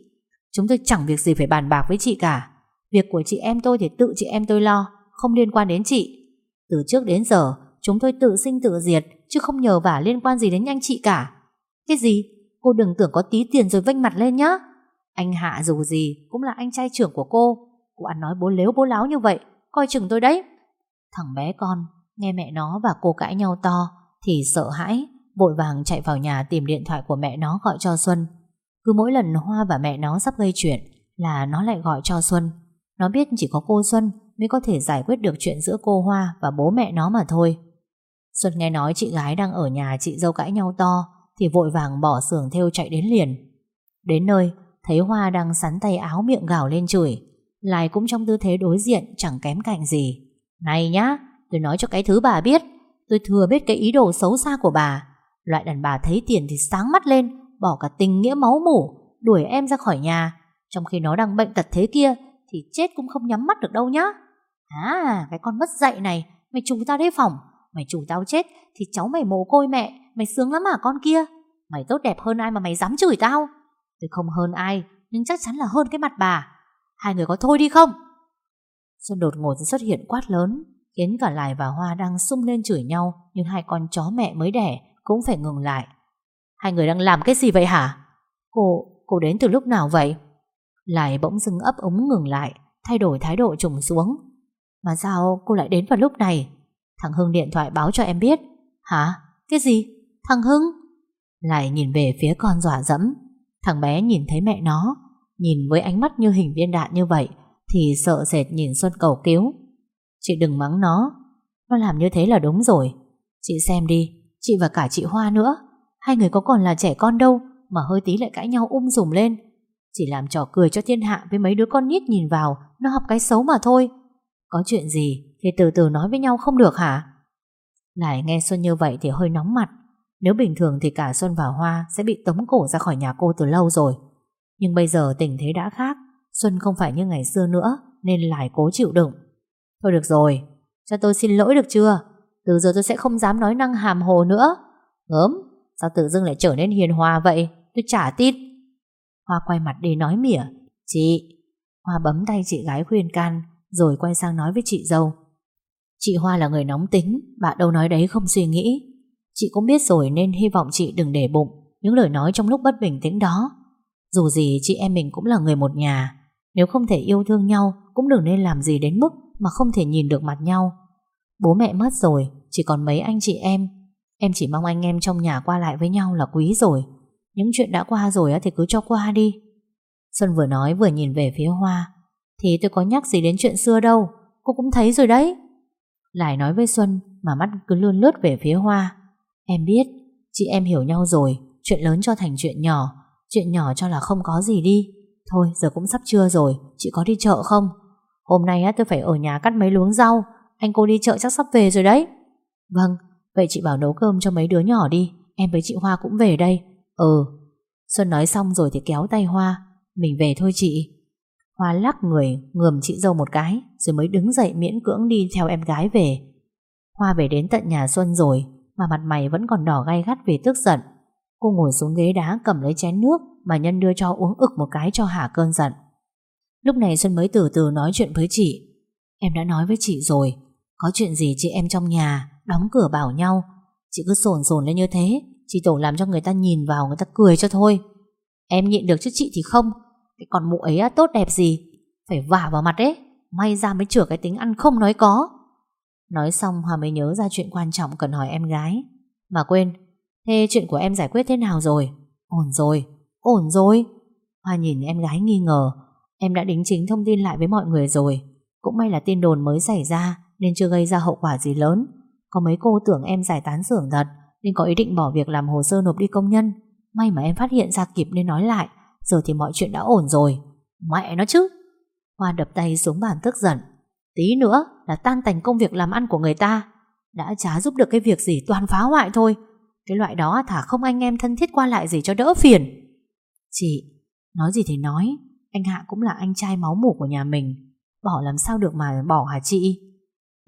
Chúng tôi chẳng việc gì phải bàn bạc với chị cả. Việc của chị em tôi thì tự chị em tôi lo, Không liên quan đến chị. Từ trước đến giờ, Chúng tôi tự sinh tự diệt, Chứ không nhờ vả liên quan gì đến anh chị cả. Cái gì? Cô đừng tưởng có tí tiền rồi vênh mặt lên nhá. Anh Hạ dù gì Cũng là anh trai trưởng của cô. Cô ăn nói bố lếu bố láo như vậy, Coi chừng tôi đấy. Thằng bé con, Nghe mẹ nó và cô cãi nhau to, Thì sợ hãi, Vội vàng chạy vào nhà tìm điện thoại của mẹ nó gọi cho Xuân. Cứ mỗi lần Hoa và mẹ nó sắp gây chuyện Là nó lại gọi cho Xuân. Nó biết chỉ có cô Xuân Mới có thể giải quyết được chuyện giữa cô Hoa Và bố mẹ nó mà thôi. Xuân nghe nói chị gái đang ở nhà chị dâu cãi nhau to Thì vội vàng bỏ xưởng theo chạy đến liền. Đến nơi, Thấy Hoa đang sắn tay áo miệng gào lên chửi. Lại cũng trong tư thế đối diện, Chẳng kém cạnh gì. Này nhá, tôi nói cho cái thứ bà biết. Tôi thừa biết cái ý đồ xấu xa của bà. Loại đàn bà thấy tiền thì sáng mắt lên Bỏ cả tình nghĩa máu mủ, Đuổi em ra khỏi nhà. Trong khi nó đang bệnh tật thế kia, Thì chết cũng không nhắm mắt được đâu nhá. À cái con mất dạy này, Mày chủ tao đề phòng. Mày chủ tao chết thì cháu mày mồ côi mẹ, Mày sướng lắm à con kia. Mày tốt đẹp hơn ai mà mày dám chửi tao. Tôi không hơn ai, Nhưng chắc chắn là hơn cái mặt bà. Hai người có thôi đi không? Xuân đột ngột xuất hiện quát lớn, Khiến cả Lài và Hoa đang sung lên chửi nhau, Nhưng hai con chó mẹ mới đẻ Cũng phải ngừng lại. Hai người đang làm cái gì vậy hả? Cô, cô đến từ lúc nào vậy? Lại bỗng dưng ấp ống ngừng lại Thay đổi thái độ trùng xuống. Mà sao cô lại đến vào lúc này? Thằng Hưng điện thoại báo cho em biết. Hả? Cái gì? Thằng Hưng? Lại nhìn về phía con dọa dẫm. Thằng bé nhìn thấy mẹ nó Nhìn với ánh mắt như hình viên đạn như vậy Thì sợ sệt nhìn Xuân cầu cứu. Chị đừng mắng nó. Nó làm như thế là đúng rồi. Chị xem đi Chị và cả chị Hoa nữa Hai người có còn là trẻ con đâu, Mà hơi tí lại cãi nhau um dùm lên. Chỉ làm trò cười cho thiên hạ với mấy đứa con nít nhìn vào, Nó học cái xấu mà thôi. Có chuyện gì thì từ từ nói với nhau không được hả? Lại nghe Xuân như vậy thì hơi nóng mặt. Nếu bình thường thì cả Xuân và Hoa Sẽ bị tống cổ ra khỏi nhà cô từ lâu rồi. Nhưng bây giờ tình thế đã khác, Xuân không phải như ngày xưa nữa, Nên lại cố chịu đựng. Thôi được rồi, Cho tôi xin lỗi được chưa? Từ giờ tôi sẽ không dám nói năng hàm hồ nữa. Gớm Sao tự dưng lại trở nên hiền hòa vậy? Tôi chả tin. Hoa quay mặt đi nói mỉa. Chị, Hoa bấm tay chị gái khuyên can, Rồi quay sang nói với chị dâu. Chị Hoa là người nóng tính, Bạn đâu nói đấy không suy nghĩ. Chị cũng biết rồi nên hy vọng chị đừng để bụng Những lời nói trong lúc bất bình tĩnh đó. Dù gì chị em mình cũng là người một nhà, Nếu không thể yêu thương nhau Cũng đừng nên làm gì đến mức Mà không thể nhìn được mặt nhau. Bố mẹ mất rồi, Chỉ còn mấy anh chị em. Em chỉ mong anh em trong nhà qua lại với nhau là quý rồi. Những chuyện đã qua rồi thì cứ cho qua đi. Xuân vừa nói vừa nhìn về phía Hoa. Thì tôi có nhắc gì đến chuyện xưa đâu. Cô cũng thấy rồi đấy. Lại nói với Xuân mà mắt cứ lươn lướt về phía Hoa. Em biết, chị em hiểu nhau rồi, chuyện lớn cho thành chuyện nhỏ, chuyện nhỏ cho là không có gì đi. Thôi, giờ cũng sắp trưa rồi, chị có đi chợ không? Hôm nay á tôi phải ở nhà cắt mấy luống rau, anh cô đi chợ chắc sắp về rồi đấy. Vâng, vậy chị bảo nấu cơm cho mấy đứa nhỏ đi, em với chị Hoa cũng về đây. Ừ. Xuân nói xong rồi thì kéo tay Hoa, mình về thôi chị. Hoa lắc người ngườm chị dâu một cái Rồi mới đứng dậy miễn cưỡng đi theo em gái về Hoa về đến tận nhà Xuân rồi Mà mặt mày vẫn còn đỏ gay gắt vì tức giận Cô ngồi xuống ghế đá cầm lấy chén nước Mà Nhân đưa cho uống ực một cái cho hả cơn giận Lúc này Xuân mới từ từ nói chuyện với chị Em đã nói với chị rồi Có chuyện gì chị em trong nhà Đóng cửa bảo nhau. Chị cứ sồn sồn lên như thế Chị tổ làm cho người ta nhìn vào người ta cười cho thôi. Em nhịn được chứ chị thì không. Cái con mụ ấy á, tốt đẹp gì? Phải vả vào mặt đấy May ra mới chữa cái tính ăn không nói có. Nói xong Hòa mới nhớ ra chuyện quan trọng cần hỏi em gái. Mà quên Thế chuyện của em giải quyết thế nào rồi? Ổn rồi Ổn rồi. Hoa nhìn em gái nghi ngờ. Em đã đính chính thông tin lại với mọi người rồi. Cũng may là tin đồn mới xảy ra Nên chưa gây ra hậu quả gì lớn. Có mấy cô tưởng em giải tán xưởng thật, Nên có ý định bỏ việc làm hồ sơ nộp đi công nhân. May mà em phát hiện ra kịp nên nói lại, Giờ thì mọi chuyện đã ổn rồi. Mẹ nó chứ! Hoa đập tay xuống bàn tức giận. Tí nữa là tan tành công việc làm ăn của người ta. Đã chả giúp được cái việc gì toàn phá hoại thôi. Cái loại đó thả không anh em thân thiết qua lại gì cho đỡ phiền. Chị, Nói gì thì nói. Anh Hạ cũng là anh trai máu mủ của nhà mình. Bỏ làm sao được mà bỏ hả chị?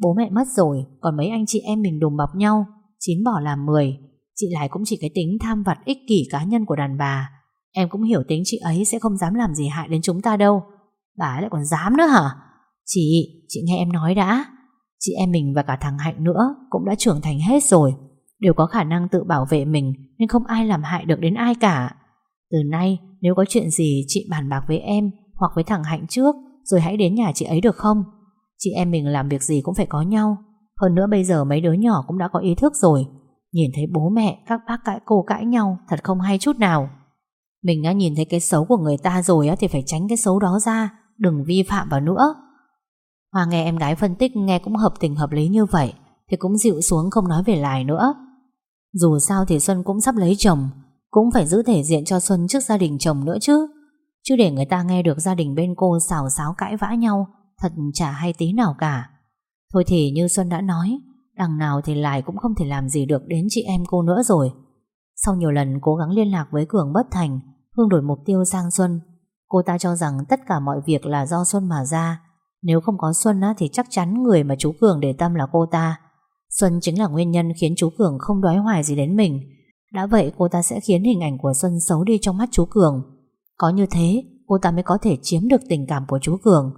Bố mẹ mất rồi Còn mấy anh chị em mình đùm bọc nhau Chín bỏ làm 10 Chị lại cũng chỉ cái tính tham vặt ích kỷ cá nhân của đàn bà. Em cũng hiểu tính chị ấy sẽ không dám làm gì hại đến chúng ta đâu. Bà ấy lại còn dám nữa hả? Chị, chị nghe em nói đã. Chị em mình và cả thằng Hạnh nữa Cũng đã trưởng thành hết rồi Đều có khả năng tự bảo vệ mình Nên không ai làm hại được đến ai cả. Từ nay nếu có chuyện gì chị bàn bạc với em Hoặc với thằng Hạnh trước Rồi hãy đến nhà chị ấy được không? Chị em mình làm việc gì cũng phải có nhau. Hơn nữa bây giờ mấy đứa nhỏ cũng đã có ý thức rồi. Nhìn thấy bố mẹ, Các bác cãi cô cãi nhau, Thật không hay chút nào. Mình đã nhìn thấy cái xấu của người ta rồi Thì phải tránh cái xấu đó ra. Đừng vi phạm vào nữa. Hoa nghe em gái phân tích nghe cũng hợp tình hợp lý như vậy, Thì cũng dịu xuống không nói về lại nữa. Dù sao thì Xuân cũng sắp lấy chồng, Cũng phải giữ thể diện cho Xuân trước gia đình chồng nữa chứ. Chứ để người ta nghe được gia đình bên cô xào xáo cãi vã nhau Thật chả hay tí nào cả. Thôi thì như Xuân đã nói Đằng nào thì lại cũng không thể làm gì được đến chị em cô nữa rồi. Sau nhiều lần cố gắng liên lạc với Cường bất thành Hương đổi mục tiêu sang Xuân. Cô ta cho rằng tất cả mọi việc là do Xuân mà ra. Nếu không có Xuân á, thì chắc chắn người mà chú Cường để tâm là cô ta. Xuân chính là nguyên nhân khiến chú Cường không đoái hoài gì đến mình. Đã vậy cô ta sẽ khiến hình ảnh của Xuân xấu đi trong mắt chú Cường. Có như thế cô ta mới có thể chiếm được tình cảm của chú Cường.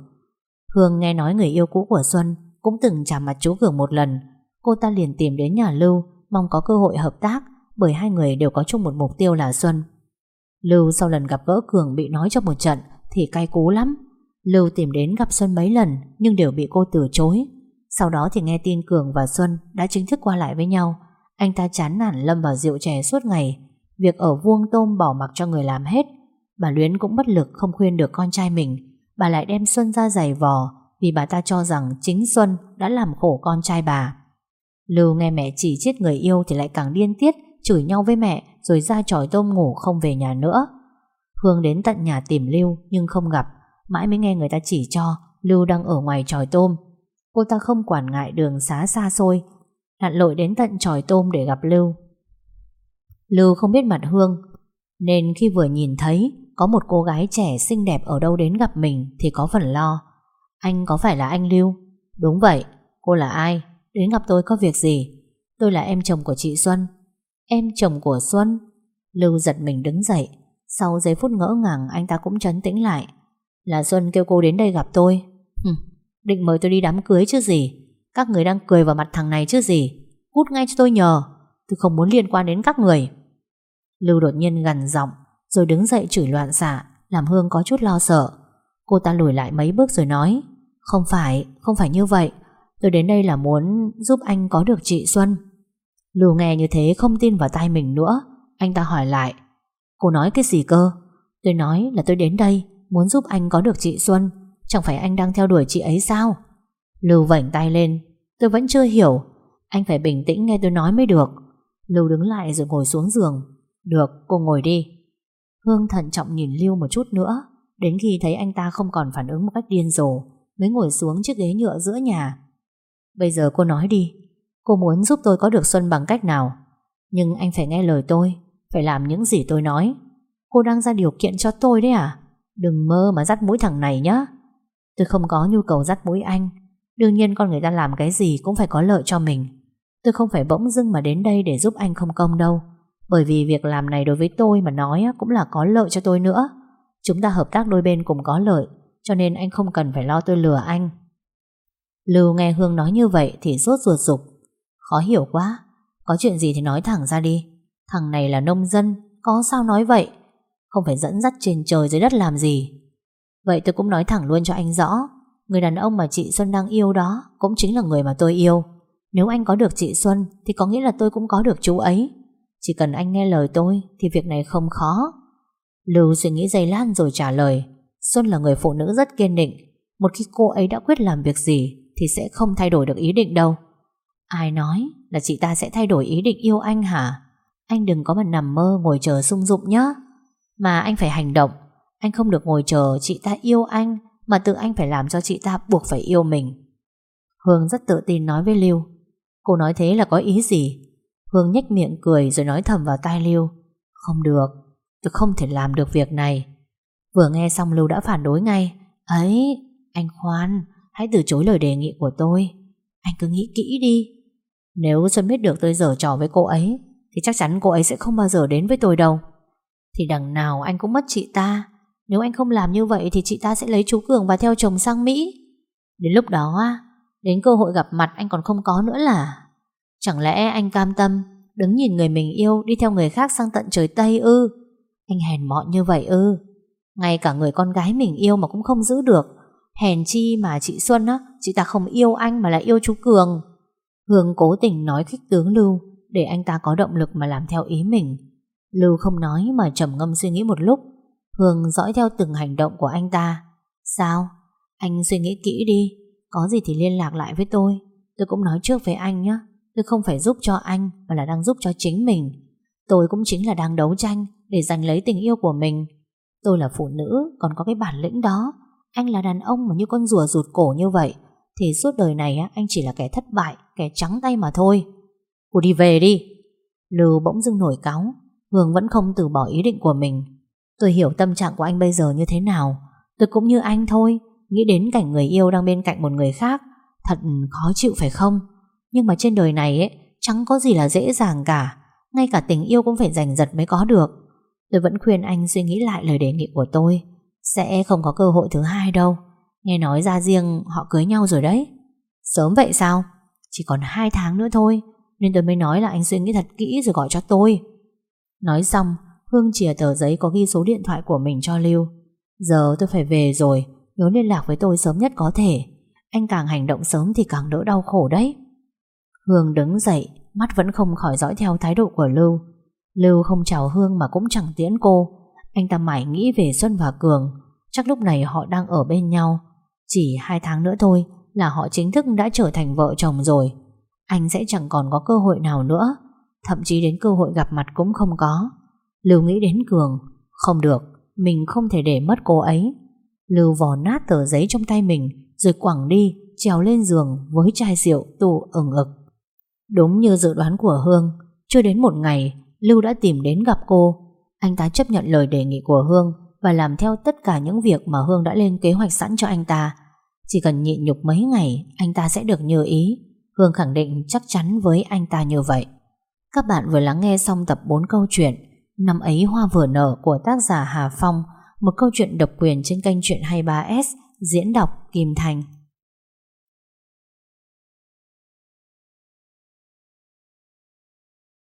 Hương nghe nói người yêu cũ của Xuân cũng từng chạm mặt chú Cường một lần. Cô ta liền tìm đến nhà Lưu, Mong có cơ hội hợp tác, Bởi hai người đều có chung một mục tiêu là Xuân. Lưu sau lần gặp gỡ Cường bị nói cho một trận Thì cay cú lắm. Lưu tìm đến gặp Xuân mấy lần Nhưng đều bị cô từ chối. Sau đó thì nghe tin Cường và Xuân Đã chính thức qua lại với nhau. Anh ta chán nản lâm vào rượu chè suốt ngày. Việc ở vuông tôm bỏ mặc cho người làm hết. Bà Luyến cũng bất lực không khuyên được con trai mình. Bà lại đem Xuân ra giày vò Vì bà ta cho rằng chính Xuân Đã làm khổ con trai bà. Lưu nghe mẹ chỉ chết người yêu Thì lại càng điên tiết, Chửi nhau với mẹ Rồi ra tròi tôm ngủ không về nhà nữa. Hương đến tận nhà tìm Lưu Nhưng không gặp, Mãi mới nghe người ta chỉ cho Lưu đang ở ngoài tròi tôm. Cô ta không quản ngại đường xá xa xôi, Lặn lội đến tận tròi tôm để gặp Lưu. Lưu không biết mặt Hương, Nên khi vừa nhìn thấy có một cô gái trẻ xinh đẹp ở đâu đến gặp mình Thì có phần lo. Anh có phải là anh Lưu? Đúng vậy, cô là ai? Đến gặp tôi có việc gì? Tôi là em chồng của chị Xuân. Em chồng của Xuân? Lưu giật mình đứng dậy. Sau giây phút ngỡ ngàng anh ta cũng chấn tĩnh lại. Là Xuân kêu cô đến đây gặp tôi. Hừ, Định mời tôi đi đám cưới chứ gì? Các người đang cười vào mặt thằng này chứ gì? Cút ngay cho tôi nhờ. Tôi không muốn liên quan đến các người. Lưu đột nhiên gần giọng. Rồi đứng dậy chửi loạn xạ Làm Hương có chút lo sợ. Cô ta lùi lại mấy bước rồi nói Không phải, không phải như vậy. Tôi đến đây là muốn giúp anh có được chị Xuân. Lưu nghe như thế không tin vào tay mình nữa Anh ta hỏi lại Cô nói cái gì cơ? Tôi nói là tôi đến đây Muốn giúp anh có được chị Xuân Chẳng phải anh đang theo đuổi chị ấy sao? Lưu vảnh tay lên Tôi vẫn chưa hiểu Anh phải bình tĩnh nghe tôi nói mới được. Lưu đứng lại rồi ngồi xuống giường Được cô ngồi đi. Hương thận trọng nhìn Lưu một chút nữa, Đến khi thấy anh ta không còn phản ứng một cách điên rồ, Mới ngồi xuống chiếc ghế nhựa giữa nhà. Bây giờ cô nói đi, Cô muốn giúp tôi có được Xuân bằng cách nào? Nhưng anh phải nghe lời tôi, Phải làm những gì tôi nói. Cô đang ra điều kiện cho tôi đấy à? Đừng mơ mà dắt mũi thằng này nhá. Tôi không có nhu cầu dắt mũi anh, Đương nhiên con người ta làm cái gì Cũng phải có lợi cho mình. Tôi không phải bỗng dưng mà đến đây để giúp anh không công đâu. Bởi vì việc làm này đối với tôi mà nói Cũng là có lợi cho tôi nữa. Chúng ta hợp tác đôi bên cùng có lợi, Cho nên anh không cần phải lo tôi lừa anh. Lưu nghe Hương nói như vậy Thì sốt ruột dục Khó hiểu quá, Có chuyện gì thì nói thẳng ra đi. Thằng này là nông dân, Có sao nói vậy? Không phải dẫn dắt trên trời dưới đất làm gì? Vậy tôi cũng nói thẳng luôn cho anh rõ, Người đàn ông mà chị Xuân đang yêu đó Cũng chính là người mà tôi yêu. Nếu anh có được chị Xuân Thì có nghĩa là tôi cũng có được chú ấy. Chỉ cần anh nghe lời tôi Thì việc này không khó Lưu suy nghĩ giây lát rồi trả lời Xuân là người phụ nữ rất kiên định Một khi cô ấy đã quyết làm việc gì Thì sẽ không thay đổi được ý định đâu Ai nói là chị ta sẽ thay đổi ý định yêu anh hả? Anh đừng có mà nằm mơ ngồi chờ sung dụng nhá. Mà anh phải hành động. Anh không được ngồi chờ chị ta yêu anh mà tự anh phải làm cho chị ta buộc phải yêu mình. Hương rất tự tin nói với Lưu. Cô nói thế là có ý gì? Hương nhếch miệng cười rồi nói thầm vào tai Lưu. Không được, tôi không thể làm được việc này. Vừa nghe xong Lưu đã phản đối ngay. Ấy, anh khoan, hãy từ chối lời đề nghị của tôi. Anh cứ nghĩ kỹ đi. Nếu Xuân biết được tôi dở trò với cô ấy Thì chắc chắn cô ấy sẽ không bao giờ đến với tôi đâu Thì đằng nào anh cũng mất chị ta Nếu anh không làm như vậy Thì chị ta sẽ lấy chú Cường và theo chồng sang Mỹ Đến lúc đó Đến cơ hội gặp mặt anh còn không có nữa là Chẳng lẽ anh cam tâm, Đứng nhìn người mình yêu Đi theo người khác sang tận trời Tây ư? Anh hèn mọn như vậy ư? Ngay cả người con gái mình yêu mà cũng không giữ được. Hèn chi mà chị Xuân á, Chị ta không yêu anh mà lại yêu chú Cường. Hương cố tình nói khích tướng Lưu, Để anh ta có động lực mà làm theo ý mình. Lưu không nói mà trầm ngâm suy nghĩ một lúc. Hương dõi theo từng hành động của anh ta. Sao? Anh suy nghĩ kỹ đi. Có gì thì liên lạc lại với tôi. Tôi cũng nói trước với anh nhé Tôi không phải giúp cho anh, Mà là đang giúp cho chính mình. Tôi cũng chính là đang đấu tranh Để giành lấy tình yêu của mình. Tôi là phụ nữ, còn có cái bản lĩnh đó. Anh là đàn ông mà như con rùa rụt cổ như vậy, Thì suốt đời này anh chỉ là kẻ thất bại, Kẻ trắng tay mà thôi. Cô đi về đi. Lưu bỗng dưng nổi cáu. Hương vẫn không từ bỏ ý định của mình. Tôi hiểu tâm trạng của anh bây giờ như thế nào. Tôi cũng như anh thôi. Nghĩ đến cảnh người yêu đang bên cạnh một người khác, Thật khó chịu phải không? Nhưng mà trên đời này ấy, Chẳng có gì là dễ dàng cả. Ngay cả tình yêu cũng phải giành giật mới có được. Tôi vẫn khuyên anh suy nghĩ lại lời đề nghị của tôi. Sẽ không có cơ hội thứ hai đâu. Nghe nói ra riêng họ cưới nhau rồi đấy. Sớm vậy sao? Chỉ còn hai tháng nữa thôi, Nên tôi mới nói là anh suy nghĩ thật kỹ rồi gọi cho tôi. Nói xong, Hương chìa tờ giấy có ghi số điện thoại của mình cho Lưu. Giờ tôi phải về rồi, Nhớ liên lạc với tôi sớm nhất có thể. Anh càng hành động sớm thì càng đỡ đau khổ đấy. Hương đứng dậy, Mắt vẫn không khỏi dõi theo thái độ của Lưu. Lưu không chào Hương mà cũng chẳng tiễn cô. Anh ta mải nghĩ về Xuân và Cường. Chắc lúc này họ đang ở bên nhau. Chỉ hai tháng nữa thôi Là họ chính thức đã trở thành vợ chồng rồi. Anh sẽ chẳng còn có cơ hội nào nữa. Thậm chí đến cơ hội gặp mặt cũng không có. Lưu nghĩ đến Cường. Không được, Mình không thể để mất cô ấy. Lưu vò nát tờ giấy trong tay mình, Rồi quẳng đi, Trèo lên giường với chai rượu tù ửng ực. Đúng như dự đoán của Hương, Chưa đến một ngày, Lưu đã tìm đến gặp cô. Anh ta chấp nhận lời đề nghị của Hương Và làm theo tất cả những việc mà Hương đã lên kế hoạch sẵn cho anh ta. Chỉ cần nhịn nhục mấy ngày, Anh ta sẽ được như ý. Hương khẳng định chắc chắn với anh ta như vậy. Các bạn vừa lắng nghe xong tập 4 câu chuyện Năm ấy hoa vừa nở của tác giả Hà Phong, Một câu chuyện độc quyền trên kênh Chuyện 23S Diễn đọc Kim Thành.